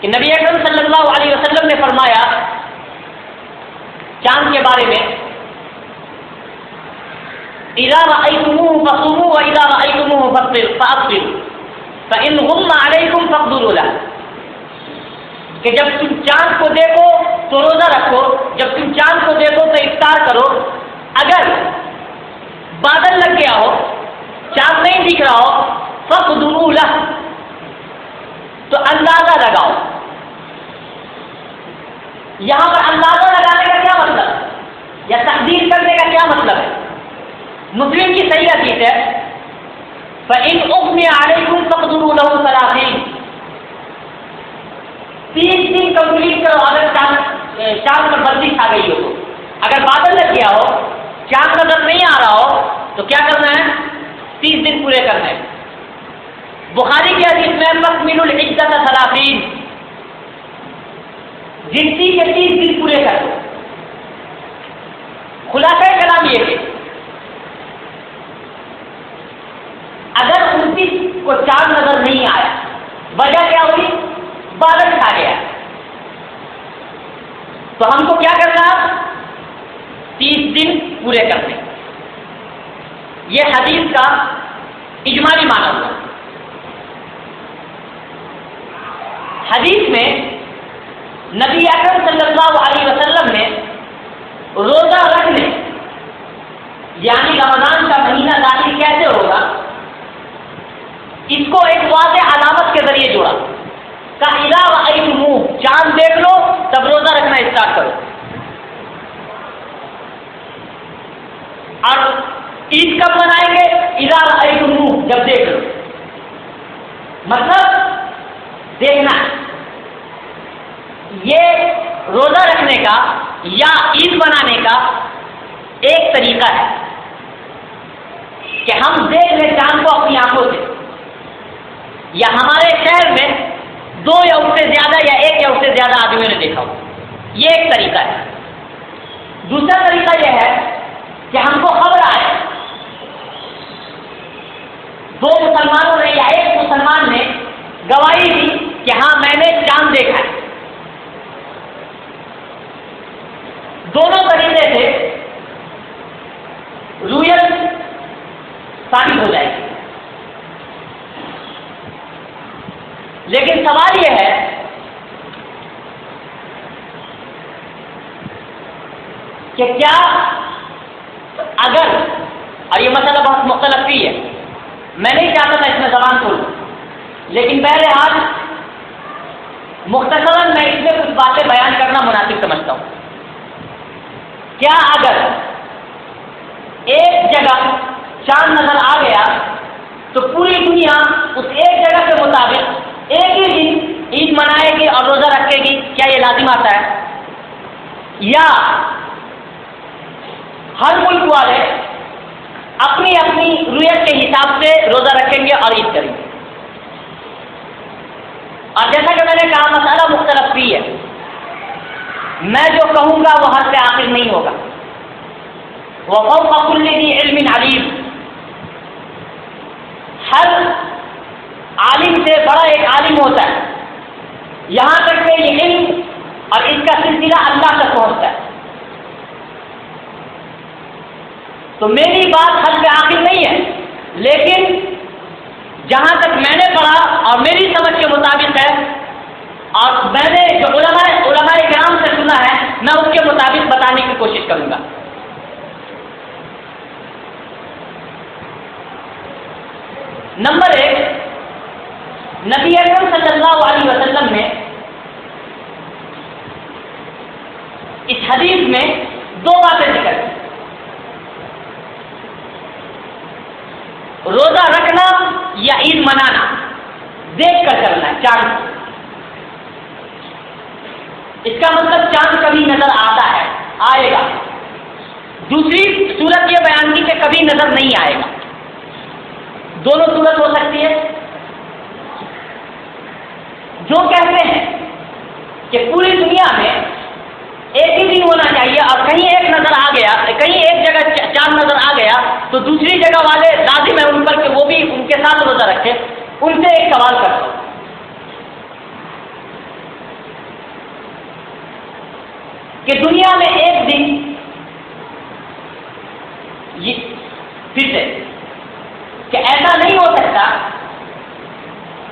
کہ نبی اکرم صلی اللہ علیہ وسلم نے فرمایا، چاند کے بارے میں اذا رأيتموه فصوموا واذا رأيتموه فأفطروا فإن غم عليكم فاقدروا له. کہ جب تم چاند کو دیکھو تو روزہ رکھو، جب تم چاند کو دیکھو تو افطار کرو۔ اگر بادل لگ گیا ہو، چاند نہیں دکھ رہا ہو فقدروا له۔ تو اندازہ لگاؤ۔ یہاں پر اندازہ لگانے کا کیا مطلب؟ یا تقدیر کرنے کا کیا مطلب؟ ہے مسلم کی صحیح حدیث ہے فَإِنْ أُغْمِيَ عَلَيْكُمْ فَقْدُرُوا لَهُ ثَلَاثِينَ۔ تیس دن کمپلیٹ کرو، اگر چاند چاند پر بندش آ گئی ہو۔ اگر بادل لگ گیا ہو چاند نظر نہیں آ رہا ہو، تو کیا کرنا ہے؟ تیس دن پورے کرنا ہے۔ بخاری کی حدیث میں مکمل العزت سلافین گنتی کے تیس دن پورے کر خلاصہ کلام یہ کہ اگر انتیس کو چاند نظر نہیں آیا۔ وجہ کیا ہوئی؟ بارش آ گیا۔ تو ہم کو کیا کرنا تیس دن پورے کرنے۔ یہ حدیث کا اجمالی مانا ہوا۔ حدیث میں نبی اکرم صلی اللہ علیہ وسلم نے روزہ رکھنے یعنی رمضان کا مہینہ داخل کیسے ہوگا؟ اس کو ایک واضح علامت کے ذریعے جوڑا۔ کا علاوہ منہ چاند دیکھ لو، تب روزہ رکھنا اسٹارٹ کرو۔ اور عید کب منائیں گے؟ ادا منہ جب دیکھ لو۔ مطلب دیکھنا۔ یہ روزہ رکھنے کا یا عید بنانے کا ایک طریقہ ہے کہ ہم دیکھ لیں، چاند کو اپنی آنکھوں سے۔ یا ہمارے شہر میں دو یا اس سے زیادہ یا ایک یا اس سے زیادہ آدمیوں نے دیکھا ہو۔ یہ ایک طریقہ ہے۔ دوسرا طریقہ یہ ہے کہ ہم کو خبر آئے۔ دو مسلمانوں نے یا ایک مسلمان نے گواہی دی کہ ہاں میں نے چاند دیکھا ہے۔ دونوں طریقے سے رویت ثابت ہو جائے گی۔ لیکن سوال یہ ہے کہ کیا اگر، اور یہ مسئلہ بہت مختلف بھی ہے، میں نہیں چاہتا تھا اس میں زبان کھول لیکن بہرحال مختصراً میں اس میں کچھ باتیں بیان کرنا مناسب سمجھتا ہوں۔ کیا اگر ایک جگہ چاند نظر آ گیا، تو پوری دنیا اس ایک جگہ کے مطابق ایک ہی دن عید منائے گی اور روزہ رکھے گی، کیا یہ لازم آتا ہے؟ یا ہر ملک والے اپنی اپنی رویت کے حساب سے روزہ رکھیں گے اور عید کریں گے۔ اور جیسا کہ میں نے کہا، مسئلہ مختلف بھی ہے۔ میں جو کہوں گا، وہ حد سے آخر نہیں ہوگا۔ وہ بہت علم علیم ہر عالم سے بڑا ایک عالم ہوتا ہے۔ یہاں تک کہ یہ علم اور اس کا سلسلہ اللہ تک پہنچتا ہے۔ تو میری بات حل پہ آخر نہیں ہے، لیکن جہاں تک میں نے پڑھا اور میری سمجھ کے مطابق ہے، اور میں نے جو علماء علماء کرام سے سنا ہے، میں اس کے مطابق بتانے کی کوشش کروں گا۔ نمبر ایک نبی اکرم صلی اللہ علیہ وسلم نے اس حدیث میں دو باتیں ذکر کی۔ روزہ رکھنا یا عید منانا؟ دیکھ کر چلنا چاند۔ اس کا مطلب چاند کبھی نظر آتا ہے، آئے گا۔ دوسری صورت یہ بیان کی کہ کبھی نظر نہیں آئے گا۔ دونوں صورت ہو سکتی ہے۔ جو کہتے ہیں کہ پوری دنیا میں ایک ہی دن ہونا چاہیے اور کہیں ایک نظر آ گیا، کہیں ایک جگہ چاند نظر آ گیا، تو دوسری جگہ والے لازم ہے ان پر کہ وہ بھی ان کے ساتھ روزہ رکھے۔ ان سے ایک سوال کرتا ہوں۔ کہ دنیا میں ایک دن پھر سے کہ ایسا نہیں ہو سکتا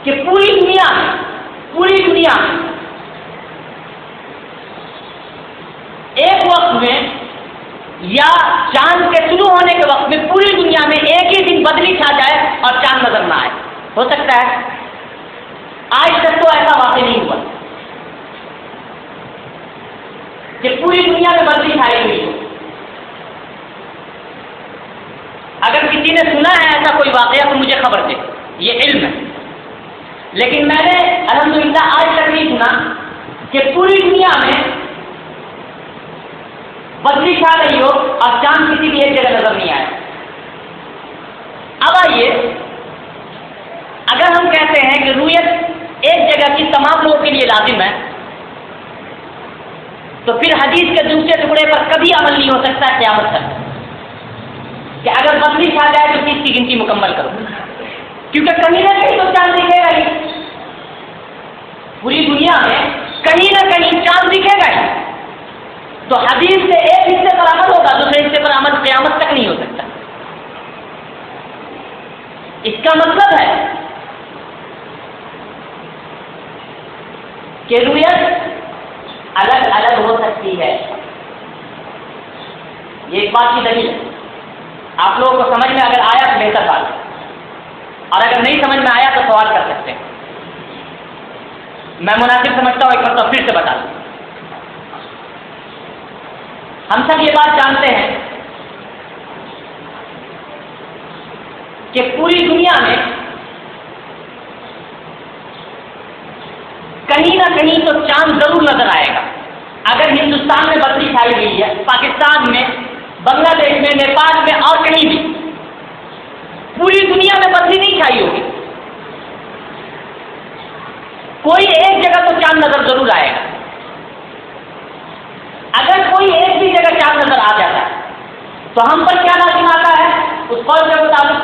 کہ پوری دنیا میں پوری دنیا۔ میں ایک وقت میں یا چاند کے شروع ہونے کے وقت میں پوری دنیا میں ایک ہی دن بدلی چھا جائے اور چاند نظر نہ آئے۔ ہو سکتا ہے؟ آج تک تو ایسا واقع نہیں ہوا کہ پوری دنیا میں بدلی چھائی ہوئی ہو۔ اگر کسی نے سنا ہے ایسا کوئی واقعہ تو مجھے خبر دے۔ یہ علم ہے۔ لیکن میں نے الحمدللہ آج تک نہیں سنا کہ پوری دنیا میں بدلی چھا رہی ہو اور چاند کسی بھی ایک جگہ نظر نہیں آئے۔ اب آئیے، اگر ہم کہتے ہیں کہ رویت ایک جگہ کی تمام لوگوں کے لیے لازم ہے، تو پھر حدیث کے دوسرے ٹکڑے پر کبھی عمل نہیں ہو سکتا قیامت تک۔ کہ اگر بدلی چھا جائے تو تیس کی گنتی مکمل کرو۔ کیونکہ کہیں نہ کہیں تو چاند دکھے گا ہی۔ پوری دنیا میں کہیں نہ کہیں چاند دکھے گا ہی۔ تو حدیث سے ایک حصے پر عمل ہوگا، دوسرے حصے پر عمل قیامت تک نہیں ہو سکتا۔ اس کا مطلب ہے کہ رویت الگ الگ ہو سکتی ہے۔ یہ ایک بات کی دلیل۔ ہے آپ لوگوں کو سمجھ میں اگر آیا تو بہتر بات۔ ہے اور اگر نہیں سمجھ میں آیا تو سوال کر سکتے ہیں۔ میں مناسب سمجھتا ہوں، ایک مرتبہ پھر سے بتا دوں۔ ہم سب یہ بات جانتے ہیں کہ پوری دنیا میں کہیں نہ کہیں تو چاند ضرور نظر آئے گا۔ اگر ہندوستان میں بدلی چھائی گئی ہے، پاکستان میں، بنگلہ دیش میں، نیپال میں اور کہیں بھی پوری دنیا میں بدلی نہیں چھائی ہوگی۔ کوئی ایک جگہ تو چاند نظر ضرور آئے گا۔ اگر کوئی ایک بھی جگہ چاند نظر آ جاتا ہے، تو ہم پر کیا لازم آتا ہے؟ اس قول کے مطابق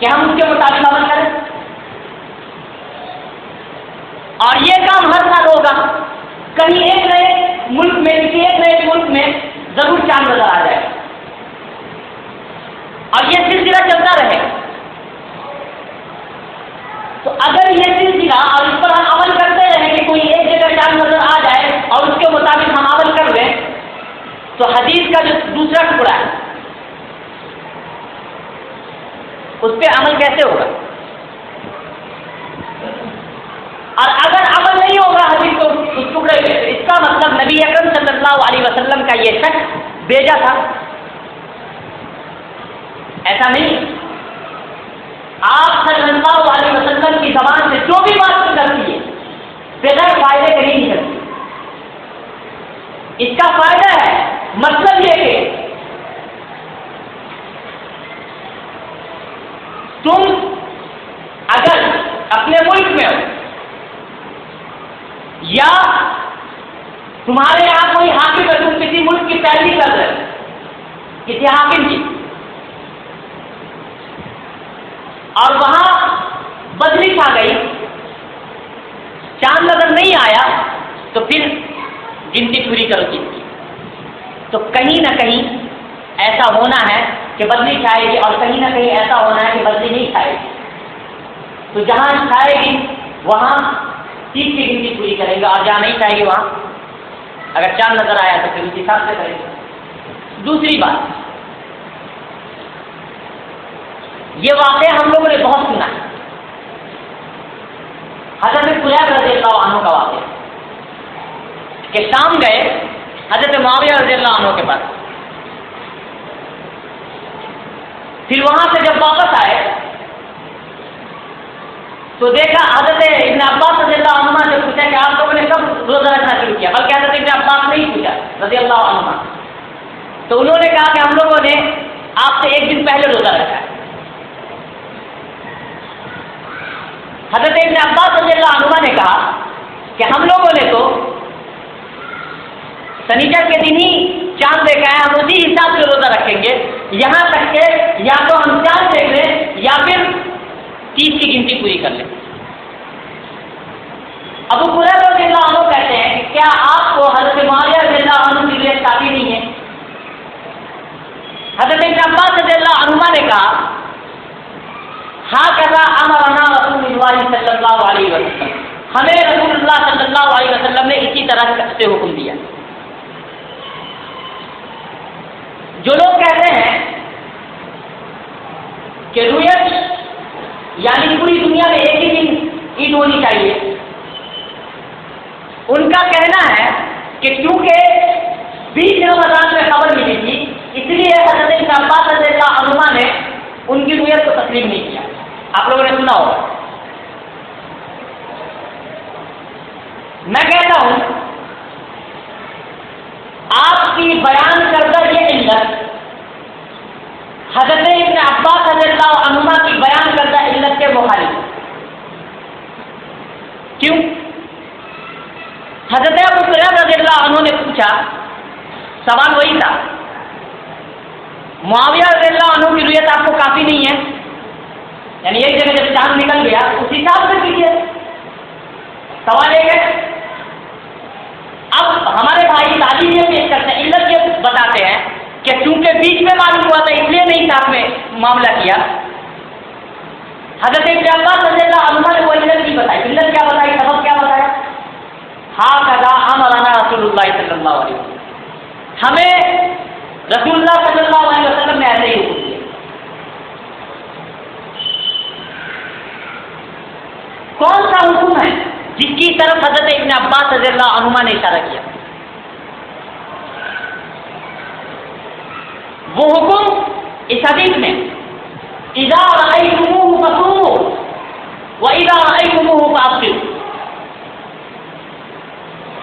کہ ہم اس کے مطابق عمل کریں۔ اور یہ کام ہر سال ہوگا۔ کہیں ایک نئے ملک میں، کسی ایک نئے ملک میں ضرور چاند نظر آ جائے اور یہ سلسلہ چلتا رہے۔ تو اگر یہ سلسلہ اور اس پر ہم عمل کرتے رہیں کہ کوئی ایک جگہ چاند نظر آ جائے اور اس کے مطابق ہم عمل کر لیں، تو حدیث کا جو دوسرا ٹکڑا ہے، اس پہ عمل کیسے ہوگا؟ اور اگر عمل نہیں ہوگا حدیث کو اس ٹکڑے پہ، اس کا مطلب نبی اکرم صلی اللہ علیہ وسلم کا یہ شخص بیجا تھا۔ ایسا نہیں۔ آپ صلی اللہ علیہ وسلم کی زبان سے جو بھی بات کرتی ہے، بغیر فائدے کے نہیں نکلتی۔ اس کا فائدہ ہے مطلب یہ کہ تم اگر اپنے ملک میں ہو، یا تمہارے یہاں کوئی حاکم ہے، تم کسی ملک کی پیروی کر رہے کسی حاکم کی۔ اور وہاں بدلی کھا گئی۔ چاند نظر نہیں آیا تو پھر گنتی پوری کرو گنتی تو کہیں نہ کہیں ایسا ہونا ہے کہ بدلی چھائے گی اور کہیں نہ کہیں ایسا ہونا ہے کہ بدلی نہیں چھائے گی۔ تو جہاں چھائے گی، وہاں تیس کی گنتی پوری کریں گے اور جہاں نہیں چھائے گی، وہاں اگر چاند نظر آیا تو پھر اس حساب سے کریں گے دوسری بات یہ واقعہ ہم لوگوں نے بہت سنا ہے۔ حضرت رضی اللہ عنہ کا واقعہ۔ کہ شام گئے، حضرت معاویہ رضی اللہ عنہ کے پاس۔ پھر وہاں سے جب واپس آئے، تو دیکھا حضرت ابن عباس رضی اللہ عنہ سے پوچھا کہ آپ لوگوں نے کب روزہ رکھنا شروع کیا؟ بلکہ حضرت ابن عباس نہیں پوچھا، رضی اللہ عنہ۔ تو انہوں نے کہا کہ ہم لوگوں نے آپ سے ایک دن پہلے روزہ رکھا ہے۔ حضرت ابن عباس رضی اللہ عنہ نے کہا کہ ہم لوگوں نے تو سنیچر کے دن ہی چاند دیکھا ہے، ہم اسی حساب سے روزہ رکھیں گے۔ یہاں تک کہ یا تو ہم چاند دیکھ لیں یا پھر تیس کی گنتی پوری کر لیں۔ ابو پورا رضی اللہ عنہ کہتے ہیں کہ کیا آپ کو حضرت معاویہ رضی اللہ عنہ کی لیے کافی نہیں ہے؟ حضرت ابن عباس رضی اللہ عنہ نے کہا ہاں کہا امرنا رسول اللہ صلی اللہ علیہ وسلم. ہمیں رسول اللہ صلی اللہ علیہ وسلم نے اسی طرح سے حکم دیا. جو لوگ کہتے ہیں کہ رویت یعنی پوری دنیا میں ایک ہی دن عید ہونی چاہیے، ان کا کہنا ہے کہ کیونکہ بیس رمضان میں خبر ملی تھی، اس لیے حضرت عباس رضی اللہ عنہ نے ان کی رویت کو تسلیم نہیں کیا۔ آپ لوگوں نے سنا ہوگا۔ میں کہتا ہوں، آپ کی بیان کردہ یہ علت، حضرت ابن عباس رضی اللہ عنما کی بیان کردہ علت کے مخالف۔ کیوں؟ حضرت ابو سریب رضی اللہ عنہ نے پوچھا، سوال وہی تھا۔ معاویہ رضی اللہ عنہ کی رویت آپ کو کافی نہیں ہے۔ یعنی ایک جگہ جب چاند نکل گیا، اس حساب سے کیجیے سوال ایک ہے، اب ہمارے بھائی تعلیم یہ پیش کرتے ہیں، علت یہ بتاتے ہیں کہ چونکہ بیچ میں معلوم ہوا تھا، اس لیے نہیں ساتھ میں معاملہ کیا۔ حضرت عباس رضی اللہ عنہ نے وہ علت نہیں بتائی۔ علت کیا بتائی؟ سبب کیا بتایا؟ ہاں کدا ہم رسول اللہ صلی اللہ علیہ وسلم۔ ہمیں رسول اللہ صلی اللہ علیہ وسلم نے ایسے ہی حکم دیا کون سا حکم ہے جس کی طرف حضرت ابن عباس رضی اللہ عنہ نے اشارہ کیا؟ وہ حکم اس حدیث میں ادا وہ ادا آپ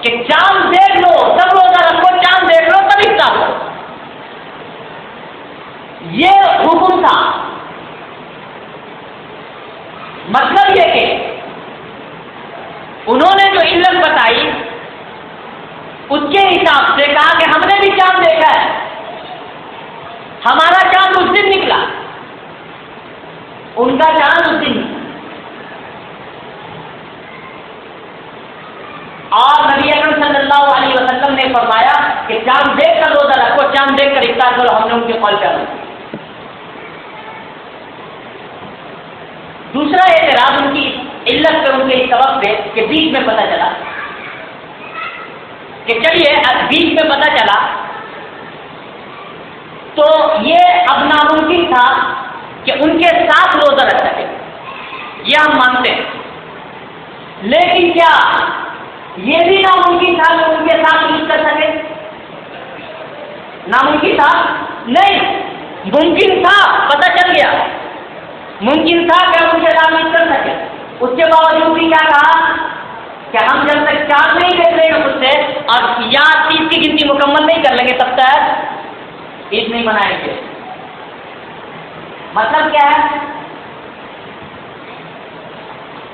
کہ چاند دیکھ لو، سب روزہ رکھو، چاند دیکھ لو، تب افطار کرو یہ حکم تھا۔ مطلب یہ کہ انہوں نے جو علت بتائی، اس کے حساب سے کہا کہ ہم نے بھی چاند دیکھا ہے۔ ہمارا چاند اس دن نکلا۔ ان کا چاند اس دن اور نبی اکرم صلی اللہ علیہ وسلم نے فرمایا کہ چاند دیکھ کر روزہ رکھو چاند دیکھ کر افطار کرو، ہم نے ان کے قول کر دوسرا اعتراض ان کی علت پہ ان کے سبب پہ کہ بیچ میں پتہ چلا۔ کہ چلیے، اب بیچ میں پتہ چلا۔ تو یہ اب ناممکن تھا کہ ان کے ساتھ روزہ رکھ سکے۔ یہ ہم مانتے ہیں۔ لیکن کیا یہ بھی ناممکن تھا کہ ان کے ساتھ یوز کر سکے؟ ناممکن تھا؟ نہیں۔ ممکن تھا، پتہ چل گیا۔ ممکن تھا کہ ہم ان کے ساتھ کر سکے اس کے باوجود بھی کیا کہا کہ ہم جب تک چار نہیں دیکھ لیں گے خود سے اور یا تیس کی گنتی مکمل نہیں کر لیں گے تب تک عید نہیں منائیں گے۔ مطلب کیا ہے؟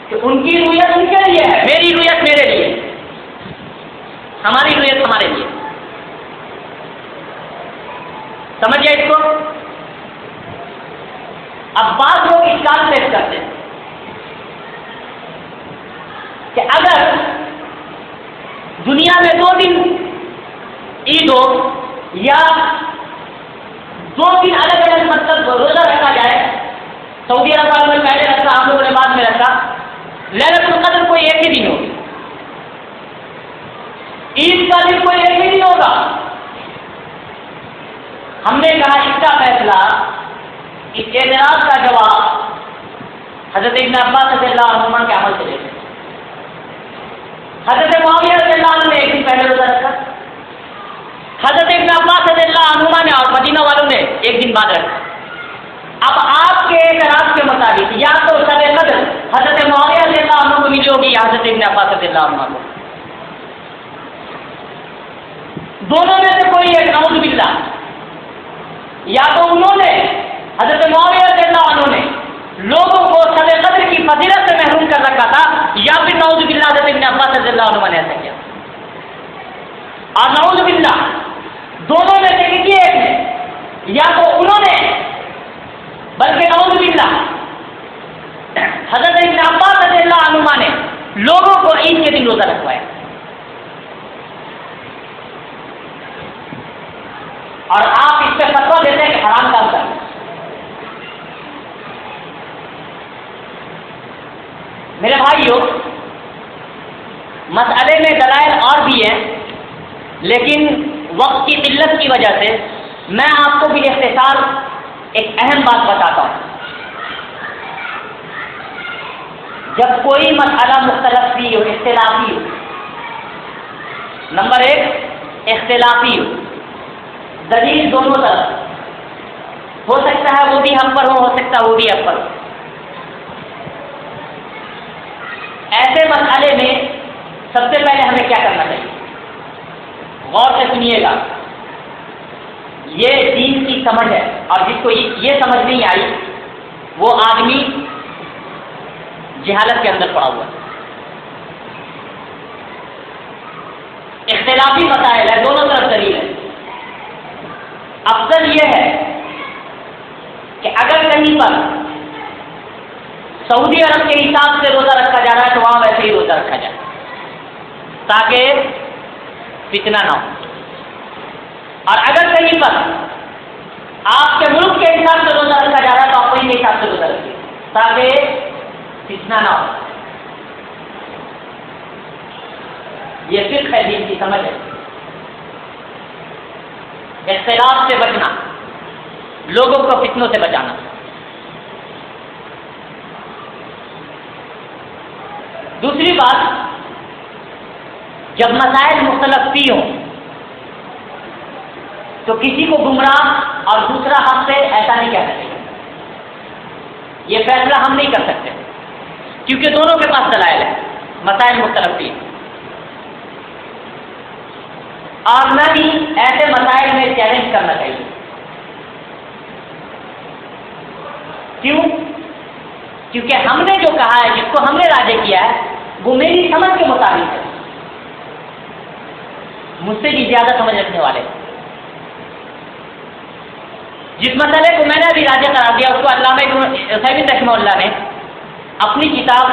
کہ ان کی رویت ان کے لیے ہے، میری رویت میرے لیے۔ ہماری رویت ہمارے لیے۔ سمجھ گئے اس کو؟ اب بات لوگ اس پیش کرتے۔ ہیں کہ اگر دنیا میں دو دن عید ہو یا دو دن الگ الگ مطلب روزہ رکھا جائے، سعودی عرب والوں نے پہلے رکھا، ہم لوگوں نے بعد میں رکھا لہرت القدر کوئی ایک ہی دن ہوگی۔ عید کا دن کوئی ایک ہی دن ہوگا۔ ہم نے کہا اس کا فیصلہ اس اعتراض کا جواب حضرت ابن عباس رضی اللہ عنہ کے عمل سے دیکھیں حضرت معاویہ رضی اللہ عنہ نے ایک دن پہلے روزہ رکھا۔ حضرت ابن عباس رضی اللہ عنہ نے اور مدینہ والوں نے ایک دن بعد رکھا۔ اب آپ کے اعتراض کے مطابق یا تو سب قدر حضرت معاویہ رضی اللہ عنہ کو ملی ہوگی یا حضرت ابن عباس رضی اللہ عنہ کو۔ دونوں میں سے کوئی ایک نعوذ باللہ یا تو انہوں نے حضرت معاویہ رضی اللہ عنہ نے لوگوں کو سب قدر کی فضیلت سے محروم کر رکھا تھا، یا پھر نعوذ باللہ حضرت ابن عباس رضی اللہ عنہ نے ایسا کیا۔ اور نعوذ باللہ، دونوں میں سے کسی ایک نے، یا تو انہوں نے، بلکہ نعوذ باللہ، حضرت ابن عباس رضی اللہ عنہ نے لوگوں کو عید کے دن روزہ رکھوایا۔ اور آپ اس پہ فتوا دیتے ہیں کہ حرام کام کر میرے بھائیو، مسئلے میں دلائل اور بھی ہیں، لیکن وقت کی قلت کی وجہ سے میں آپ کو بھی اختصار ایک اہم بات بتاتا ہوں۔ جب کوئی مسئلہ مختلف بھی ہو، اختلافی ہو، نمبر ایک، اختلافی ہو، دلیل دونوں طرف ہو سکتا ہے، وہ بھی ہم پر ہو ہو سکتا ہے، وہ بھی ہم پر ہو۔ ایسے مسئلے میں سب سے پہلے ہمیں کیا کرنا چاہیے؟ غور سے سنیے گا۔ یہ دین کی سمجھ ہے۔ اور جس کو یہ سمجھ نہیں آئی، وہ آدمی جہالت کے اندر پڑا ہوا ہے۔ اختلافی مسائل ہے دونوں طرف دلیل ہے افضل یہ ہے کہ اگر کہیں پر سعودی عرب کے حساب سے روزہ رکھا جا رہا ہے تو وہاں ویسے ہی روزہ رکھا جائے تاکہ فتنہ نہ ہو۔ اور اگر کہیں پر آپ کے ملک کے حساب سے روزہ رکھا جا رہا ہے تو آپ وہیں کے حساب سے روزہ رکھیے۔ تاکہ فتنہ نہ ہو۔ یہ صرف ہے دین کی سمجھ ہے۔ اختلاف سے بچنا، لوگوں کو فتنوں سے بچانا۔ دوسری بات، جب مسائل مختلف بھی ہوں، تو کسی کو گمراہ اور دوسرا حق سے ایسا نہیں کہہ سکتے۔ یہ فیصلہ ہم نہیں کر سکتے، کیونکہ دونوں کے پاس دلائل ہے مسائل مختلف بھی اور نہ ہی ایسے مسائل میں چیلنج کرنا چاہیے۔ کیوں؟ کیونکہ ہم نے جو کہا ہے، جس کو ہم نے راجے کیا ہے وہ میری سمجھ کے مطابق ہے۔ مجھ سے بھی زیادہ سمجھ رکھنے والے۔ جس مسئلے کو میں نے ابھی راجے کرا دیا، اس کو علامہ سیمن رحمہ اللہ نے اپنی کتاب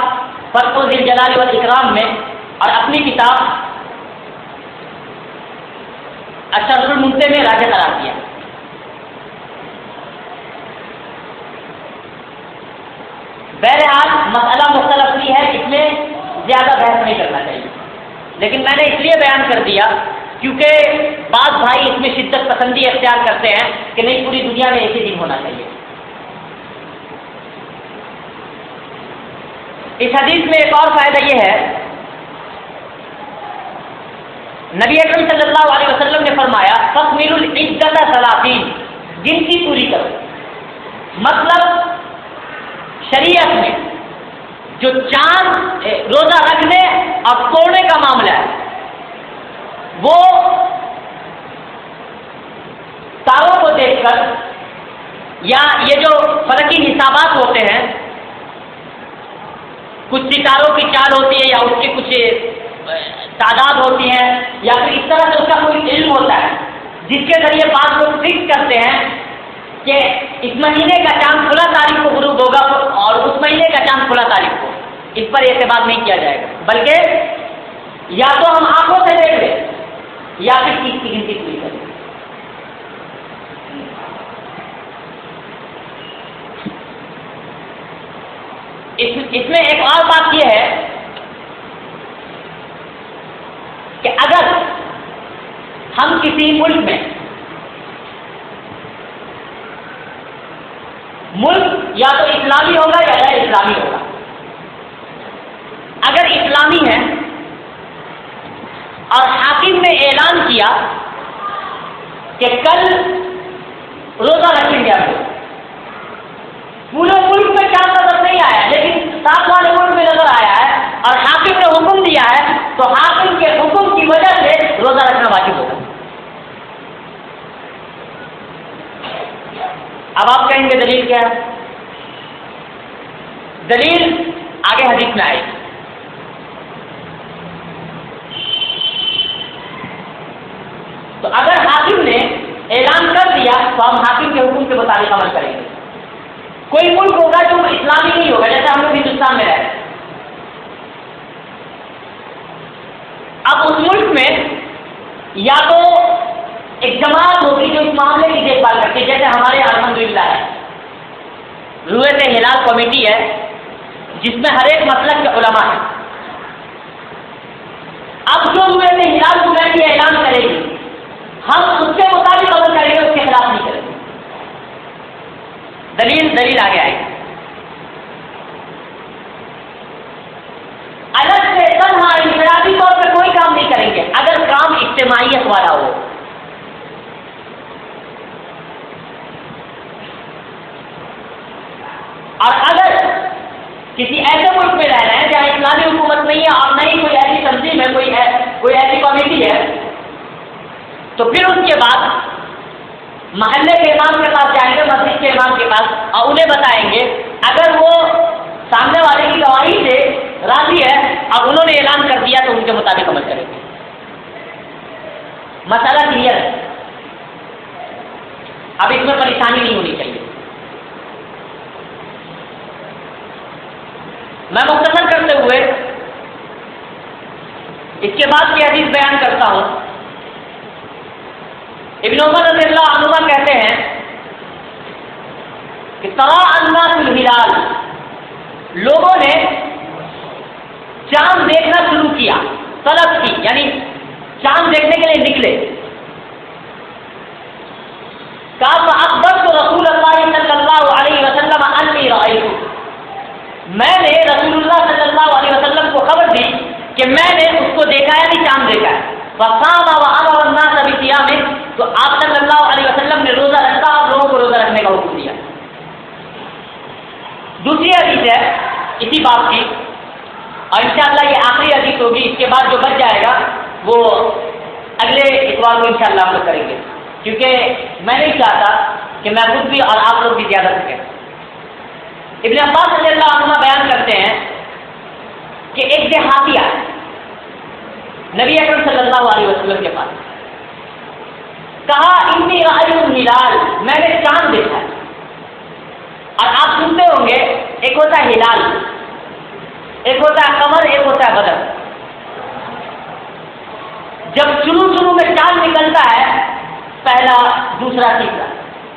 فرق و دل جلال اکرام میں اور اپنی کتاب اچھا منتے میں راجے قرار دیا۔ بہرحال مسئلہ مختلف بھی ہے، اس میں زیادہ بحث نہیں کرنا چاہیے۔ لیکن میں نے اس لیے بیان کر دیا کیونکہ بعض بھائی اس میں شدت پسندی اختیار کرتے ہیں کہ نہیں، پوری دنیا میں ایک ہی دن ہونا چاہیے۔ اس حدیث میں ایک اور فائدہ یہ ہے، نبی اکرم صلی اللہ علیہ وسلم نے فرمایا تکمیل العزت سلاطین جن کی پوری کرو۔ مطلب شریعت میں جو چاند روزہ رکھنے اور توڑنے کا معاملہ ہے، وہ تاروں کو دیکھ کر یا یہ جو فلکی حسابات ہوتے ہیں، کچھ ستاروں کی چال ہوتی ہے یا اس کے کچھ تعداد ہوتی ہے یا پھر اس طرح سے اس کا کوئی علم ہوتا ہے، جس کے ذریعے بات کو فکس کرتے ہیں کہ اس مہینے کا چاند سولہ تاریخ کو غروب ہوگا اور اس مہینے کا چاند سولہ تاریخ کو۔ اس پر اعتماد نہیں کیا جائے گا۔ بلکہ یا تو ہم آنکھوں سے دیکھ لیں یا پھر تیس کی گنتی پوری کریں اس میں ایک اور بات یہ ہے کہ اگر ہم کسی ملک میں ملک یا تو اسلامی ہوگا یا غیر اسلامی ہوگا۔ اگر اسلامی ہے اور حاکم نے اعلان کیا کہ کل روزہ رکھیں گے آپ پورے ملک میں چار نظر نہیں آیا، لیکن سات والے ملک میں نظر آیا ہے اور حاکم نے حکم دیا ہے، تو حاکم کے حکم کی وجہ سے روزہ رکھنا واجب ہوگا اب آپ کہیں گے دلیل کیا ہے؟ دلیل آگے حدیث میں آئے گی۔ تو اگر حاکم نے اعلان کر دیا تو ہم حاکم کے حکم کے مطابق عمل کریں گے۔ کوئی ملک ہوگا جو اسلامی نہیں ہوگا، جیسے ہم لوگ ہندوستان میں رہتے اب اس ملک میں یا تو ایک جماعت ہوگی جو اس معاملے کی دیکھ بھال کرتی ہے، جیسے ہمارے الحمد للہ ہے۔ رویت ہلال کمیٹی ہے، جس میں ہر ایک مسلک کے علماء ہیں۔ اب جو رویت ہلال کمیٹی اعلان کرے گی۔ ہم اس کے مطابق عمل کریں گے، اس کے خلاف نہیں کریں گے۔ دلیل دلیل آگے آئے گی الگ سے تنہا انفرادی طور پہ کوئی کام نہیں کریں گے۔ اگر کام اجتماعیت والا ہو اور اگر کسی ایسے ملک میں رہ رہے ہیں جہاں اسلامی حکومت نہیں ہے اور نہیں کوئی ایسی تنظیم ہے کوئی ہے، کوئی ایسی کمیٹی ہے، تو پھر اس کے بعد محلے کے امام کے پاس جائیں گے، مسجد کے امام کے پاس اور انہیں بتائیں گے، اگر وہ سامنے والے کی گواہی سے راضی ہے اور انہوں نے اعلان کر دیا تو ان کے مطابق عمل کریں گے۔ مسئلہ کلیئر ہے۔ اب اس میں پریشانی نہیں ہونی چاہیے۔ میں مختصر کرتے ہوئے اس کے بعد کی حدیث بیان کرتا ہوں۔ ابن عمر رضی اللہ عنما کہتے ہیں کہ ترا الناس الہلال، لوگوں نے چاند دیکھنا شروع کیا، طلب کی یعنی چاند دیکھنے کے لیے نکلے کہا اکبر تو رسول اللہ صلی اللہ علیہ وسلم انی رأیت میں نے رسول اللہ صلی اللہ علیہ وسلم کو خبر دی کہ میں نے اس کو دیکھا ہے نہیں چاند دیکھا ہے۔ فقام و امر تو آپ صلی اللہ علیہ وسلم نے روزہ رکھا اور لوگوں کو روزہ رکھنے کا حکم دیا۔ دوسری حدیث ہے، اسی بات کی۔ اور انشاءاللہ یہ آخری حدیث ہوگی، اس کے بعد جو بچ جائے گا، وہ اگلے اتوار کو انشاءاللہ ہم لوگ کریں گے۔ کیونکہ میں نہیں چاہتا کہ میں خود بھی اور آپ لوگ بھی زیادہ سکیں ابن عباس رضی اللہ عنہ بیان کرتے ہیں کہ ایک دیہاتی آئے نبی اکرم صلی اللہ علیہ وسلم کے پاس۔ کہا، انی ہلال میں نے چاند دیکھا ہے۔ اور آپ سنتے ہوں گے، ایک ہوتا ہے ہلال، ایک ہوتا ہے کمر ایک ہوتا ہے بدر۔ جب شروع شروع میں چاند نکلتا ہے، پہلا، دوسرا، تیسرا۔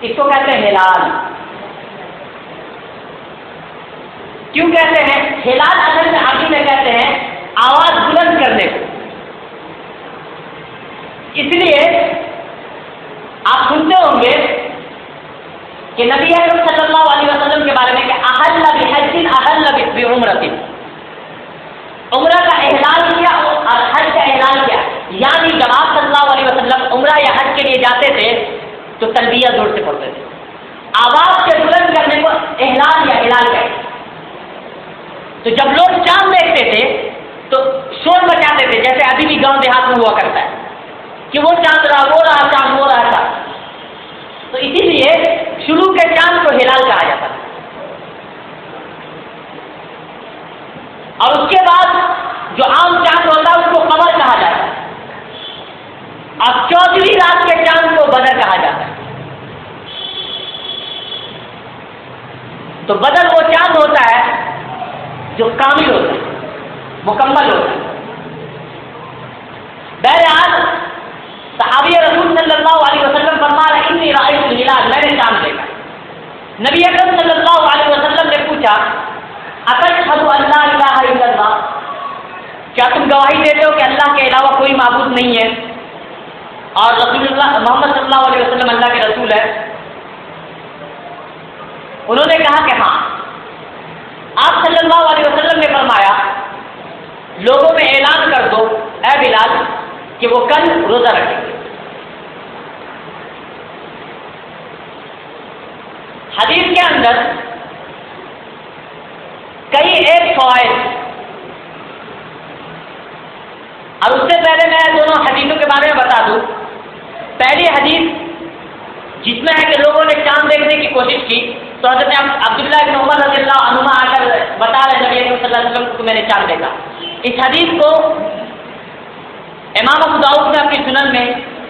اس کو کہتے ہیں ہلال۔ کیوں کہتے ہیں؟ ہلال اصل میں آگے میں کہتے ہیں، آواز بلند کرنے کو۔ اس لیے آپ سنتے ہوں گے کہ نبی اکرم صلی اللہ علیہ وسلم کے بارے میں کہ احل بحج احل بعمرۃ عمرہ کا اعلان کیا اور حج کا اعلان کیا؟ یعنی جب آپ صلی اللہ علیہ وسلم عمرہ یا حج کے لیے جاتے تھے تو تلبیہ زور سے پڑھتے تھے۔ آواز سے بلند کرنے کو احلال یا اعلان کہتے تو جب لوگ چاند دیکھتے تھے تو شور مچاتے تھے، جیسے ابھی بھی گاؤں دیہات میں ہوا کرتا ہے۔ کہ وہ چاند رہا وہ رہا، چاند وہ رہا تھا۔ تو اسی لیے شروع کے چاند کو ہلال کہا جاتا تھا۔ اور اس کے بعد جو عام چاند ہوتا ہے، اس کو قمر کہا جاتا ہے۔ اب چودہویں رات کے چاند کو بدر کہا جاتا ہے۔ تو بدر وہ چاند ہوتا ہے جو کامل ہوتا ہے، مکمل ہوتا ہے۔ بہرحال صحابی رسول صلی اللہ علیہ وسلم فرما رہے اتنی رائے ہلال میں نے چاند دیکھا۔ نبی اکرم صلی اللہ علیہ وسلم نے پوچھا اگر حد اللہ الہ الا اللہ؟ کیا تم گواہی دیتے ہو کہ اللہ کے علاوہ کوئی معبود نہیں ہے؟ اور رسول اللہ محمد صلی اللہ علیہ وسلم اللہ کے رسول ہے انہوں نے کہا کہ ہاں۔ آپ صلی اللہ علیہ وسلم نے فرمایا، لوگوں میں اعلان کر دو، اے بلال کہ وہ کل روزہ رکھیں گے۔ حدیث کے اندر کئی ایک فوائد اور اس سے پہلے میں دونوں حدیثوں کے بارے میں بتا دوں۔ پہلی حدیث جس میں ہے کہ لوگوں نے چاند دیکھنے کی کوشش کی، تو حضرت عبداللہ بن عمر رضی اللہ عنما آ کر بتا رہے نبی صلی اللہ علیہ وسلم کو میں نے چاند دیکھا۔ اس حدیث کو امام ابو داؤد نے اپنی سنن میں،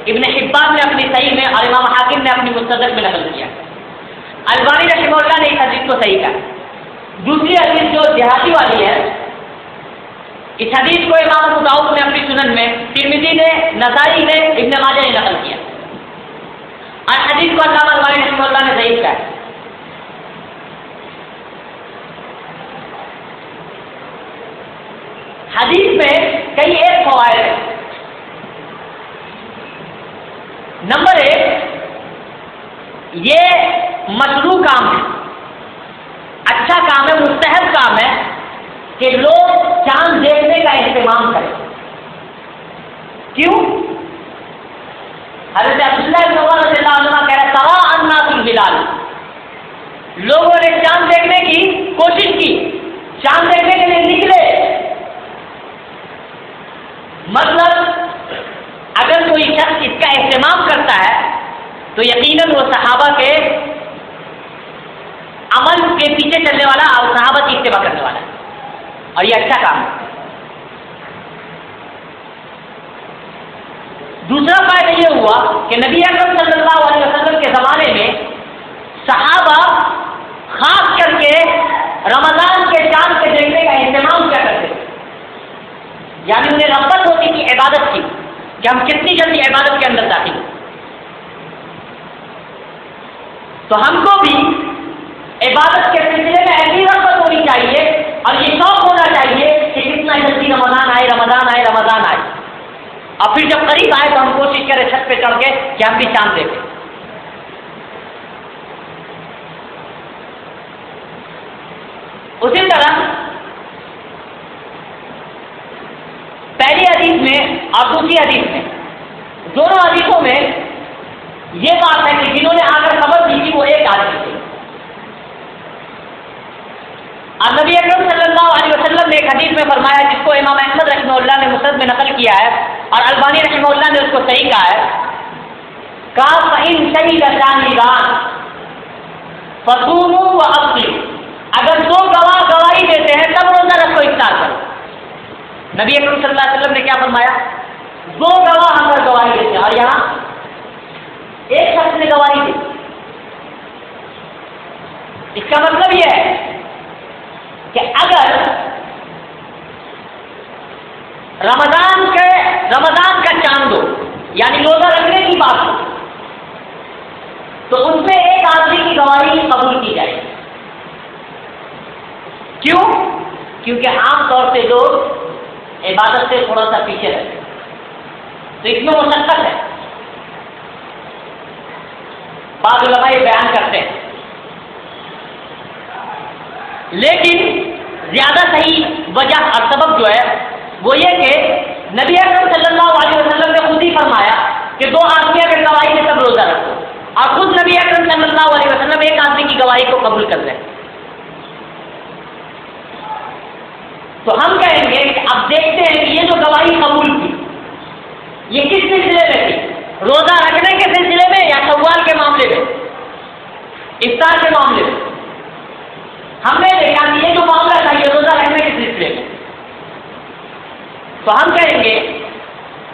ابن حبان نے اپنی صحیح میں اور امام حاکم نے اپنی مستدر میں نقل کیا۔ البانی رحمہ اللہ نے اس حدیث کو صحیح کہا۔ دوسری حدیث جو دیہاتی والی ہے، اس حدیث کو امام ابو داؤد نے اپنی سنن میں ترمیزی نے، نسائی نے، ابن ماجہ نے نقل کیا۔ اور حدیث کو علامہ البانی رحمہ اللہ نے صحیح کہا۔ حدیث میں کئی ایک فوائد ہیں۔ نمبر ایک، یہ مشروع کام ہے۔ اچھا کام ہے، مستحب کام ہے کہ لوگ چاند دیکھنے کا اہتمام کریں۔ کیوں؟ حضرت عبداللہ بن عمر رضی اللہ عنہ کہہ رہا سوا الناس الہلال لوگوں نے چاند دیکھنے کی کوشش کی چاند دیکھنے کے لیے نکلے۔ مطلب اگر کوئی شخص اس کا اہتمام کرتا ہے، تو یقیناً وہ صحابہ کے عمل کے پیچھے چلنے والا اور صحابہ کی اتباع کرنے والا ہے۔ اور یہ اچھا کام ہے۔ دوسرا فائدہ یہ ہوا کہ نبی اکرم صلی اللہ علیہ وسلم کے زمانے میں صحابہ خاص کر کے رمضان کے چاند کے دیکھنے کا اہتمام کیا کرتے تھے۔ یعنی انہیں رغبت ہوتی تھی، عبادت کی۔ کہ ہم کتنی جلدی عبادت کے اندر داخل ہوں۔ تو ہم کو بھی عبادت کے سلسلے میں ایسی رغبت ہونی چاہیے اور یہ شوق ہونا چاہیے کہ کتنا جلدی رمضان آئے رمضان آئے رمضان آئے۔ اور پھر جب قریب آئے تو ہم کوشش کریں چھت پہ چڑھ کے کہ ہم بھی چاند دیکھیں۔ اسی طرح پہلی حدیث میں اور دوسری حدیث میں۔ دونوں حدیثوں میں یہ بات ہے کہ جنہوں نے آ کر خبر دی تھی وہ ایک آدمی تھے اور نبی اکرم صلی اللہ علیہ وسلم نے ایک حدیث میں فرمایا جس کو امام احمد رحمہ اللہ نے مسد میں نقل کیا ہے اور البانی رحمہ اللہ نے اس کو صحیح کہا ہے۔ کا فہم صحیح رسانی ران فصوم و اپنی اگر دو گواہ گواہی دیتے ہیں، تب روزہ رکھو، افطار کرو۔ نبی اکرم صلی اللہ علیہ وسلم نے کیا فرمایا؟ دو گواہ اگر گواہی دیتے ہیں اور یہاں ایک شخص نے گواہی دی۔ اس کا مطلب یہ ہے کہ اگر رمضان کے رمضان کا چاند ہو یعنی روزہ رکھنے کی بات ہو، تو ان میں ایک آدمی کی گواہی قبول کی جائے۔ کیوں؟ کیونکہ عام طور سے لوگ عبادت سے تھوڑا سا پیچھے رہتے تو اس میں مشقت ہے۔ بعض علماء یہ بیان کرتے ہیں۔ لیکن زیادہ صحیح وجہ اور سبب جو ہے، وہ یہ کہ نبی اکرم صلی اللہ علیہ وسلم نے خود ہی فرمایا کہ دو آدمی اگر گواہی میں سب روزہ رکھو، اور خود نبی اکرم صلی اللہ علیہ وسلم ایک آدمی کی گواہی کو قبول کر لیں۔ تو ہم کہیں گے کہ اب دیکھتے ہیں کہ یہ جو گواہی قبول کی یہ کس سلسلے میں تھی؟ روزہ رکھنے کے سلسلے میں یا سوال کے معاملے میں؟ افطار کے معاملے میں۔ ہم نے دیکھا کہ یہ جو معاملہ تھا، یہ روزہ رکھنے کے سلسلے میں۔ تو ہم کہیں گے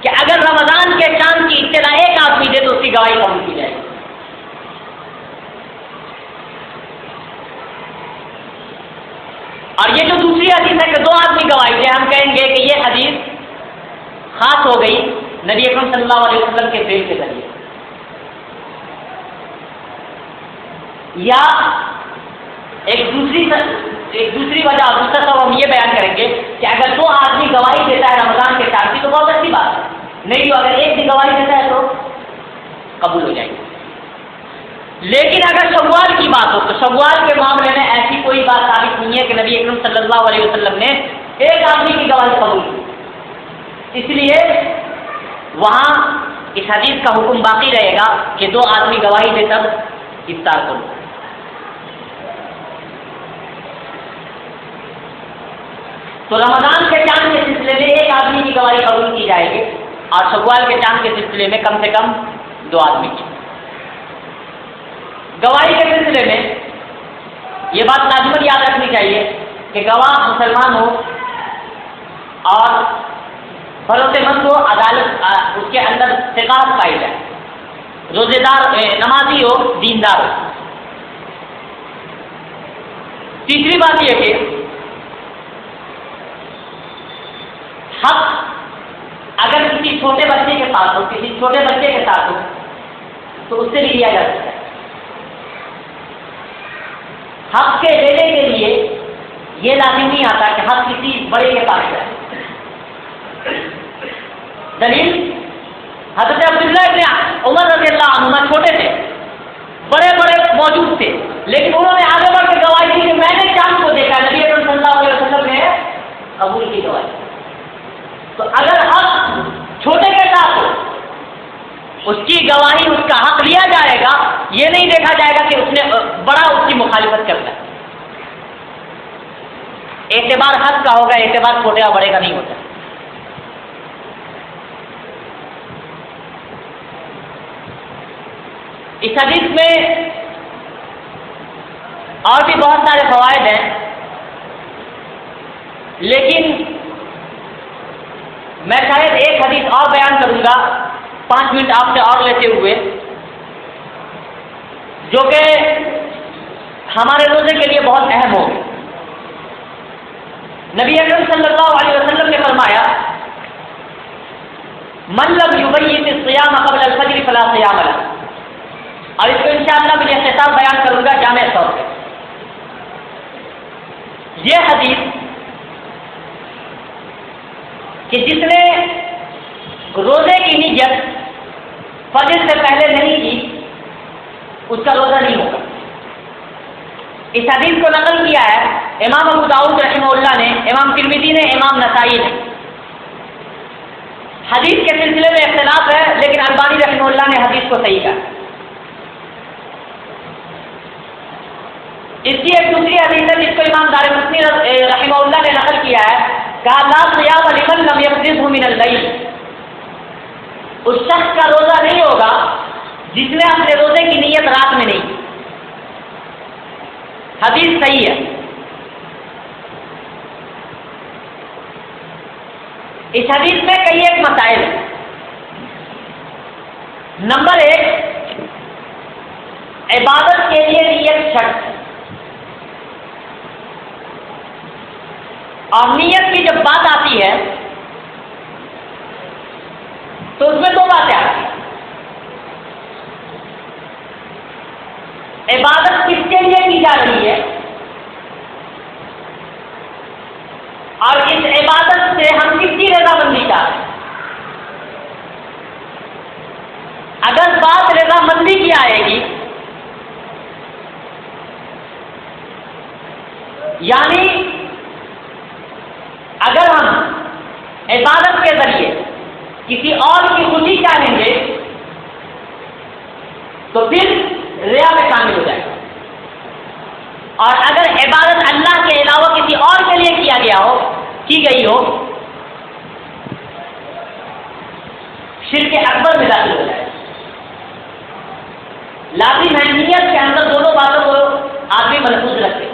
کہ اگر رمضان کے چاند کی اطلاع ایک آدمی دے تو اس کی گواہی قبول کی جائے اور یہ جو دوسری حدیث ہے کہ دو آدمی گواہی دے ہم کہیں گے کہ یہ حدیث خاص ہو گئی۔ نبی اکرم صلی اللہ علیہ وسلم کے فیل کے ذریعے۔ یا ایک دوسری ایک دوسری وجہ دوسرا سب ہم یہ بیان کریں گے کہ اگر دو آدمی گواہی دیتا ہے رمضان کے ساتھ کی تو بہت اچھی بات ہے۔ نہیں تو اگر ایک بھی گواہی دیتا ہے تو قبول ہو جائے گی۔ لیکن اگر سوال کی بات ہو، تو سوال کے معاملے میں ایسی کوئی بات ثابت نہیں ہے کہ نبی اکرم صلی اللہ علیہ وسلم نے ایک آدمی کی گواہی قبول کی۔ اس لیے وہاں اس حدیث کا حکم باقی رہے گا کہ دو آدمی گواہی دے تب افطار کرو۔ تو رمضان کے چاند کے سلسلے میں ایک آدمی کی گواہی قبول کی جائے گی اور سوال کے چاند کے سلسلے میں کم سے کم دو آدمی۔ کی گواہی کے سلسلے میں یہ بات لازمت یاد رکھنی چاہیے کہ گواہ مسلمان ہو اور بھروسے مند ہو، عدالت اس کے اندر سکاط پائی جائے روزے دار نمازی ہو، دیندار ہو۔ تیسری بات یہ کہ حق اگر کسی چھوٹے بچے کے پاس ہو، کسی چھوٹے بچے کے ساتھ ہو، تو اس سے بھی لیا جا سکتا ہے۔ حق کے دینے کے لیے یہ لازم نہیں آتا کہ حق کسی بڑے کے پاس جائے۔ دلیل؟ حضرت عبداللہ ابن عمر رضی اللہ عنہ چھوٹے تھے، بڑے بڑے موجود تھے، لیکن انہوں نے آگے بڑھ کے گواہی دی کہ میں نے چاند کو دیکھا نبی اکرم صلی اللہ علیہ وسلم نے قبول کی گواہی۔ تو اگر حق چھوٹے کے ساتھ ہو اس کی گواہی، اس کا حق لیا جائے گا، یہ نہیں دیکھا جائے گا کہ اس نے بڑا اس کی مخالفت کرتا ہے اعتبار حق کا ہوگا، اعتبار چھوٹے اور بڑے کا نہیں ہوتا۔ اس حدیث میں اور بھی بہت سارے فوائد ہیں، لیکن میں شاید ایک حدیث اور بیان کروں گا، پانچ منٹ آپ سے اور لیتے ہوئے، جو کہ ہمارے روزے کے لیے بہت اہم ہو۔ نبی اکرم صلی اللہ علیہ وسلم نے فرمایا، من لم یبین سیام قبل الفجر فلا سیام له. اور اس کو انشاءاللہ میں اختتام بیان کروں گا جامع طور پہ۔ یہ حدیث کہ جس نے روزے کی نیت فجر سے پہلے نہیں کی، اس کا روزہ نہیں ہوگا۔ اس حدیث کو نقل کیا ہے امام ابو داؤد رحمہ اللہ نے، امام ترمیدی نے، امام نسائی نے۔ حدیث کے سلسلے میں اختلاف ہے، لیکن البانی رحمہ اللہ نے حدیث کو صحیح کہا۔ اس کی ایک دوسری حدیث ہے جس کو امام دار مسنی رحمہ اللہ نے نقل کیا ہے، کہا، لا سیاب علیمن لم یقدس من اللیل. اس شخص کا روزہ نہیں ہوگا جس نے اپنے روزے کی نیت رات میں نہیں حدیث صحیح ہے۔ اس حدیث میں کئی ایک مسائل نمبر ایک، عبادت کے لیے نیت شرط اور نیت کی جب بات آتی ہے، تو اس میں دو باتیں آتی ہیں۔ عبادت کس کے لیے کی جا رہی ہے؟ اور اس عبادت سے ہم کس کی رضا مندی چاہتے ہیں؟ اگر بات رضا مندی کی آئے گی یعنی اگر ہم عبادت کے ذریعے کسی اور کی خوشی چاہیں گے، تو پھر ریا میں شامل ہو جائے گا۔ اور اگر عبادت اللہ کے علاوہ کسی اور کے لیے کیا گیا ہو، کی گئی ہو، شرک اکبر میں داخل ہو جائے۔ لازم ہے نیت کے اندر دونوں باتوں کو آدمی محفوظ رکھے۔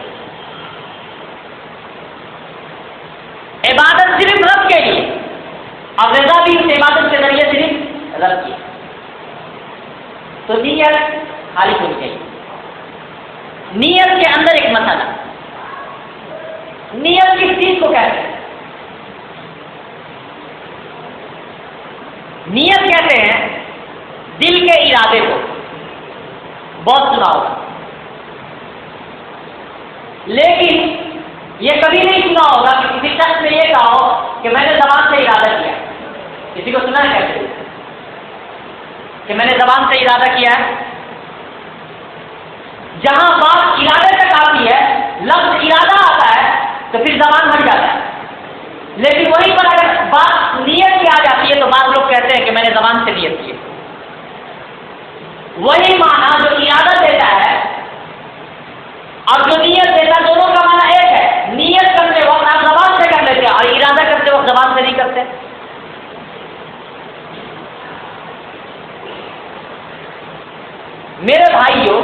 عبادت صرف رب کے لیے۔ اب رضا بھی اس عبادت کے ذریعے صرف رب کی۔ تو نیت خالص ہونی چاہیے۔ نیت کے اندر ایک مسئلہ۔ نیت کس چیز کو کہتے ہیں؟ نیت کہتے ہیں دل کے ارادے کو۔ بہت سنا ہوگا۔ لیکن یہ کبھی نہیں سنا ہوگا کہ کسی شخص نے یہ کہا ہو کہ میں نے زبان سے ارادہ کیا کسی کو سنا ہے کیسے کہ میں نے زبان سے ارادہ کیا ہے؟ جہاں بات ارادے تک آتی ہے، لفظ ارادہ آتا ہے، تو پھر زبان بن جاتا ہے۔ لیکن وہیں پر اگر بات نیت کی آ جاتی ہے، تو بعض لوگ کہتے ہیں کہ میں نے زبان سے نیت کی وہی معنی جو ارادہ دیتا ہے اور جو نیت دیتا دونوں کا معنی ایک نیت کرتے وقت، آپ زبان سے کر لیتے ہیں، اور ارادہ کرتے وقت زبان سے نہیں کرتے۔ میرے بھائیوں،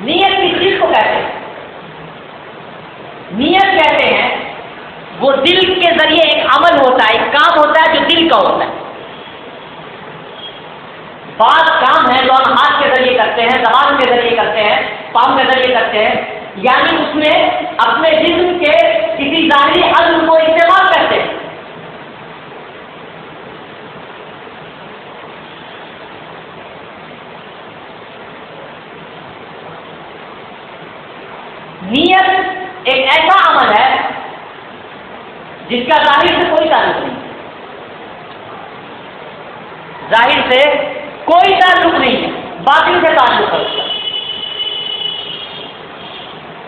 نیت کس چیز کو کہتے ہیں؟ نیت کہتے ہیں، وہ دل کے ذریعے ایک عمل ہوتا ہے، ایک کام ہوتا ہے جو دل کا ہوتا ہے۔ بعض کام ہے جو ہم ہاتھ کے ذریعے کرتے ہیں، زبان کے ذریعے کرتے ہیں، پاؤں کے ذریعے کرتے ہیں یعنی اس میں اپنے جسم کے کسی ظاہری عزم کو استعمال کرتے ہیں۔ نیت ایک ایسا عمل ہے جس کا ظاہر سے کوئی تعلق نہیں۔ ظاہر سے کوئی تعلق نہیں ہے باطن سے تعلق ہے۔ اس کا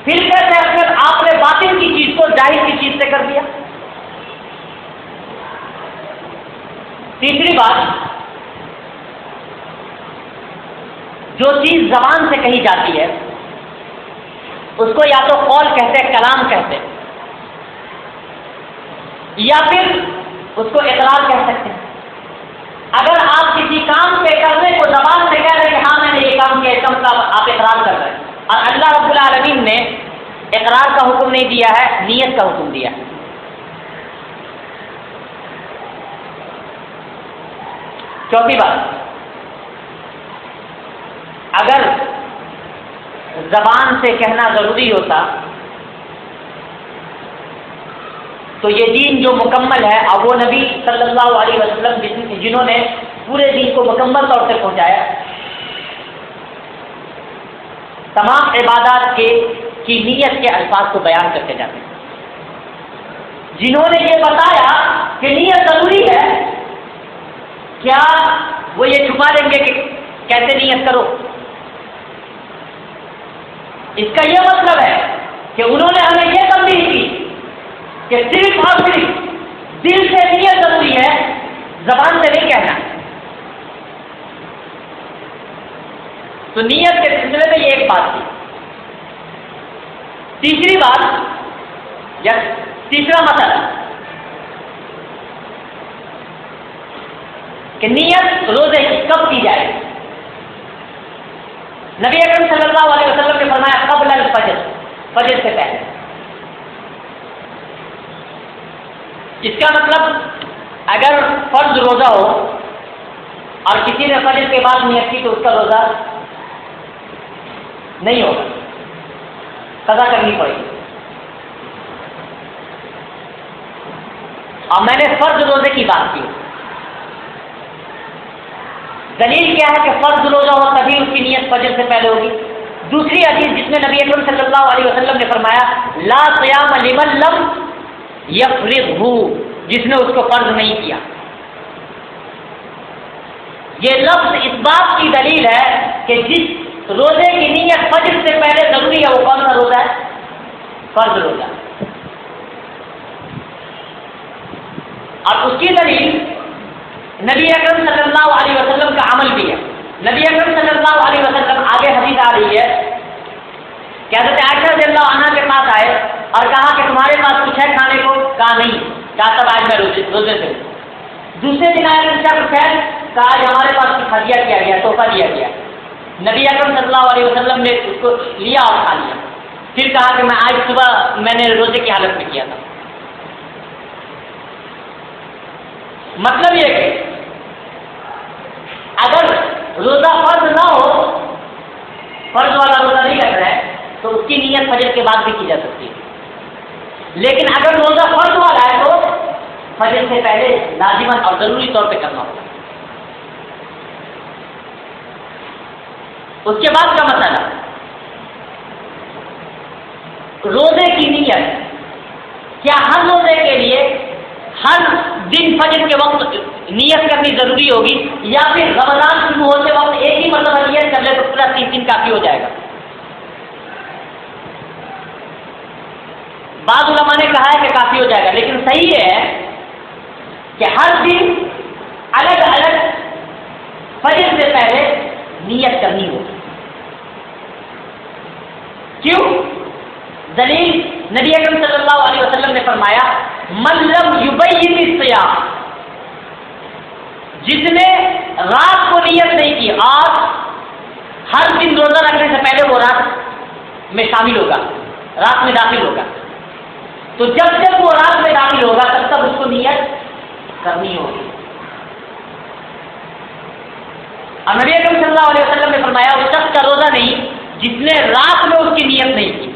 پھر کہتے ہیں اگر آپ نے باطن کی چیز کو ظاہر کی چیز سے کر دیا۔ تیسری بات، جو چیز زبان سے کہی جاتی ہے، اس کو یا تو قول کہتے ہیں، کلام کہتے ہیں، یا پھر اس کو اقرار کہہ سکتے ہیں۔ اگر آپ کسی کام کے کرنے کو زبان سے کہہ رہے کہ ہاں میں نے یہ کام کیا کم کا آپ اقرار کر رہے ہیں۔ اور اللہ رب العالمین نے اقرار کا حکم نہیں دیا ہے، نیت کا حکم دیا ہے۔ چوتھی بات، اگر زبان سے کہنا ضروری ہوتا تو یہ دین جو مکمل ہے، اب وہ نبی صلی اللہ علیہ وسلم جنہوں نے پورے دین کو مکمل طور سے پہنچایا۔ تمام عبادات کے کی نیت کے الفاظ کو بیان کرتے جاتے ہیں۔ جنہوں نے یہ بتایا کہ نیت ضروری ہے۔ کیا وہ یہ چھپا دیں گے کہ کیسے نیت کرو؟ اس کا یہ مطلب ہے کہ انہوں نے ہمیں یہ تبدیل کی کہ صرف اور صرف دل سے نیت ضروری ہے، زبان سے نہیں کہنا۔ تو نیت کے سلسلے میں یہ ایک بات تھی۔ تیسری بات، یا تیسرا مسئلہ کہ نیت روزے کی کب کی جائے۔ نبی اکرم صلی اللہ علیہ وسلم نے فرمایا قبل الفجر، فجر سے پہلے۔ اس کا مطلب اگر فرض روزہ ہو اور کسی نے فجر کے بعد نیت کی تو اس کا روزہ نہیں ہوگا، سزا کرنی پڑے گی۔ اور میں نے فرض روزے کی بات کی۔ دلیل کیا ہے کہ فرض روزہ ہو تبھی اس کی نیت فجر سے پہلے ہوگی۔ دوسری حدیث جس میں نبی اکرم صلی اللہ علیہ وسلم نے فرمایا، لا قیام لمن لم یفرغ جس نے اس کو فرض نہیں کیا۔ یہ لفظ اس بات کی دلیل ہے کہ جس روزے کی نیت فجر سے پہلے ضروری ہے، وہ کون سا روزہ ہے؟ فرض روزہ۔ اور اس کی دلیل نبی اکرم صلی اللہ علیہ وسلم کا عمل بھی ہے۔ نبی اکرم صلی اللہ علیہ وسلم آگے حدیث آ رہی ہے کہ حضرت عائشہ رضی اللہ عنہ کے پاس آئے۔ اور کہا کہ تمہارے پاس کچھ ہے کھانے کو؟ کہا، نہیں۔ کہا، تب آج میں روزے روزے سے دوسرے دن آئے رشتہ کچھ ہے کہا، آج ہمارے پاس کچھ ہدیہ کیا گیا، تحفہ دیا گیا۔ نبی اکرم صلی اللہ علیہ وسلم نے اس کو لیا اور کھا لیا۔ پھر کہا کہ میں آج صبح میں نے روزے کی حالت میں کیا تھا۔ مطلب یہ کہ اگر روزہ فرض نہ ہو، فرض والا روزہ نہیں رکھ رہا ہے، تو اس کی نیت فجر کے بعد بھی کی جا سکتی ہے۔ لیکن اگر روزہ فرض والا ہے تو فجر سے پہلے لازمن اور ضروری طور پہ کرنا ہوگا اس کے بعد کا مسئلہ۔ روزے کی نیت۔ کیا ہر روزے کے لیے ہر دن فجر کے وقت نیت کرنی ضروری ہوگی یا پھر رمضان شروع ہوتے وقت ایک ہی مرتبہ نیت کر لے تو پورا تیس دن کافی ہو جائے گا؟ بعض علماء نے کہا ہے کہ کافی ہو جائے گا، لیکن صحیح یہ ہے کہ ہر دن الگ الگ فجر سے پہلے نیت کرنی ہوگی کیوں؟ دلیل نبی اکرم صلی اللہ علیہ وسلم نے فرمایا ملم یوبئی سیاح جس نے رات کو نیت نہیں کی، آج ہر دن روزہ رکھنے سے پہلے وہ رات میں شامل ہوگا، رات میں داخل ہوگا۔ تو جب جب وہ رات میں داخل ہوگا تب تک اس کو نیت کرنی ہوگی۔ اور نبی اکرم صلی اللہ علیہ وسلم نے فرمایا وہ شخص کا روزہ نہیں جس نے رات میں اس کی نیت نہیں کی۔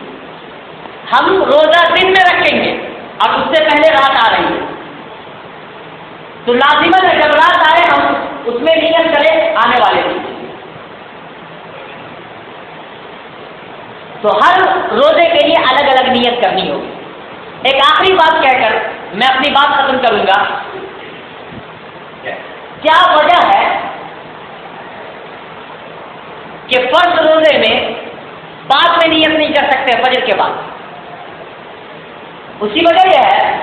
ہم روزہ دن میں رکھیں گے اور اس سے پہلے رات آ رہی ہے۔ تو لازمن ہے، جب رات آئے، ہم اس میں نیت کریں آنے والے دن۔ تو ہر روزے کے لیے الگ الگ نیت کرنی ہوگی۔ ایک آخری بات کہہ کر میں اپنی بات ختم کروں گا۔ کیا وجہ ہے کہ فرض روزے میں بعد میں نیت نہیں کر سکتے فجر کے بعد؟ اسی وجہ یہ ہے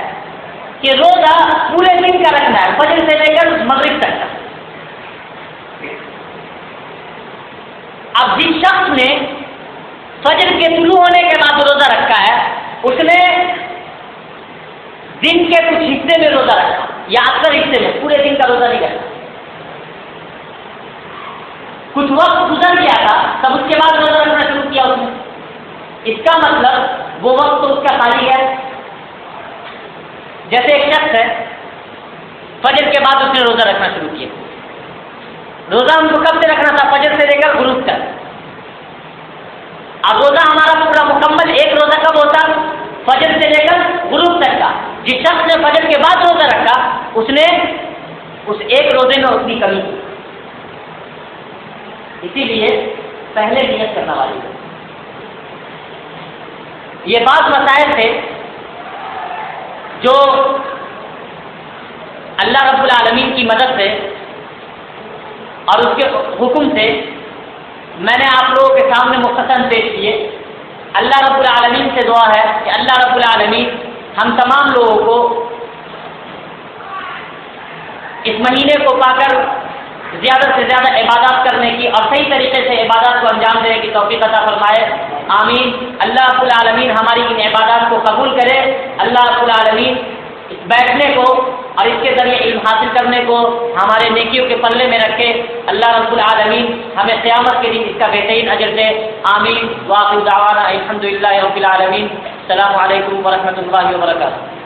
کہ روزہ پورے دن کا رکھنا ہے، فجر سے لے کر مغرب تک۔ کا اب جس شخص نے فجر کے طلوع ہونے کے بعد روزہ رکھا ہے، اس نے دن کے کچھ حصے میں روزہ رکھا یا اکثر حصے میں پورے دن کا روزہ نہیں رکھا کچھ وقت گزر گیا تھا تب اس کے بعد روزہ رکھنا شروع کیا اس نے اس کا مطلب وہ وقت تو اس کا خالی ہے جیسے ایک شخص ہے فجر کے بعد اس نے روزہ رکھنا شروع کیا روزہ ہم کو کب سے رکھنا تھا فجر سے لے کر غروب تک اب روزہ ہمارا پورا مکمل ایک روزہ کب ہوتا؟ فجر سے لے کر غروب تک کا۔ جس شخص نے فجر کے بعد روزہ رکھا، اس نے اس ایک روزے میں اتنی کمی کی۔ اسی لیے پہلے نیت کرنا والی ہے۔ یہ بات مسائل تھے جو اللہ رب العالمین کی مدد سے اور اس کے حکم سے میں نے آپ لوگوں کے سامنے مختصر پیش کیے۔ اللہ رب العالمین سے دعا ہے کہ اللہ رب العالمین ہم تمام لوگوں کو اس مہینے کو پا کر زیادہ سے زیادہ عبادات کرنے کی اور صحیح طریقے سے عبادات کو انجام دینے کی توفیق عطا فرمائے۔ آمین۔ اللہ رب العالمین ہماری ان عبادات کو قبول کرے۔ اللہ رب العالمین بیٹھنے کو اور اس کے ذریعے علم حاصل کرنے کو ہمارے نیکیوں کے پلے میں رکھے۔ اللہ رب العالمین ہمیں قیامت کے دن اس کا بہترین اجر دے۔ آمین۔ واقع دعوانا الحمد للہ رب العالمین۔ السلام علیکم ورحمۃ اللہ وبرکاتہ۔